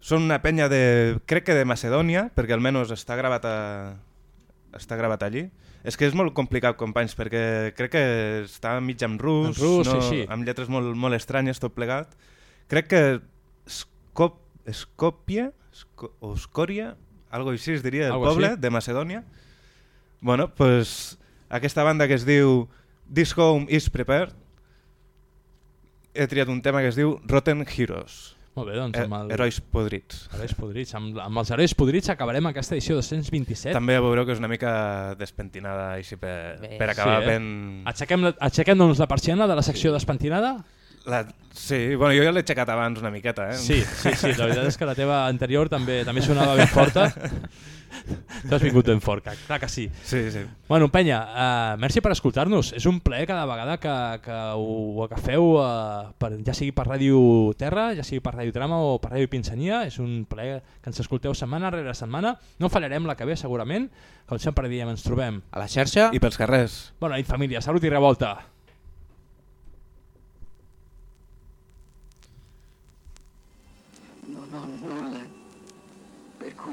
Són una penya de, crec que de Macedònia, perquè almenys està gravat, a, està gravat allí. És que és molt complicat, companys, perquè crec que està mig en rus, En rus, no, sí, sí. amb lletres molt, molt estranyes, tot plegat. Crec que Skop, Skopje Esco, o Escòria, algo així es diria, el Algo poble així. de Macedònia. Bueno, pues, aquesta banda que es diu This Home is Prepared, he triat un tema que es diu Rotten Heroes. Molt bé, doncs amb el... Herois podrits. Herois podrits. Amb, amb els herois podrits acabarem aquesta edició 227. També veureu que és una mica despentinada així per, Bé, per acabar sí, eh? ben... Aixequem, la- aixequem doncs, la persiana de la secció despentinada? La... Sí, bueno, jo ja l'he aixecat abans una miqueta, eh? Sí, sí, sí, la veritat és que la teva anterior també també sonava ben forta. Tu has vingut ben fort, clar, clar que sí. Sí, sí. Bueno, penya, uh, merci per escoltar-nos. És un plaer cada vegada que, que ho agafeu, uh, per, ja sigui per Ràdio Terra, ja sigui per Ràdio Trama o per Ràdio Pinsania. És un plaer que ens escolteu setmana rere setmana. No fallarem la que ve, segurament. Com sempre diem, ens trobem. A la xarxa. I pels carrers. Bona nit, família. Salut i revolta.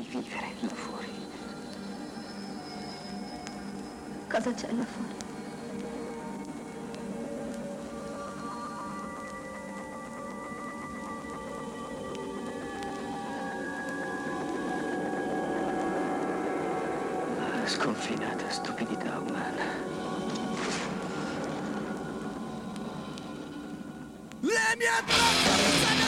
Vivere là fuori. Cosa c'è là fuori? La sconfinata stupidità umana. Le mie braccia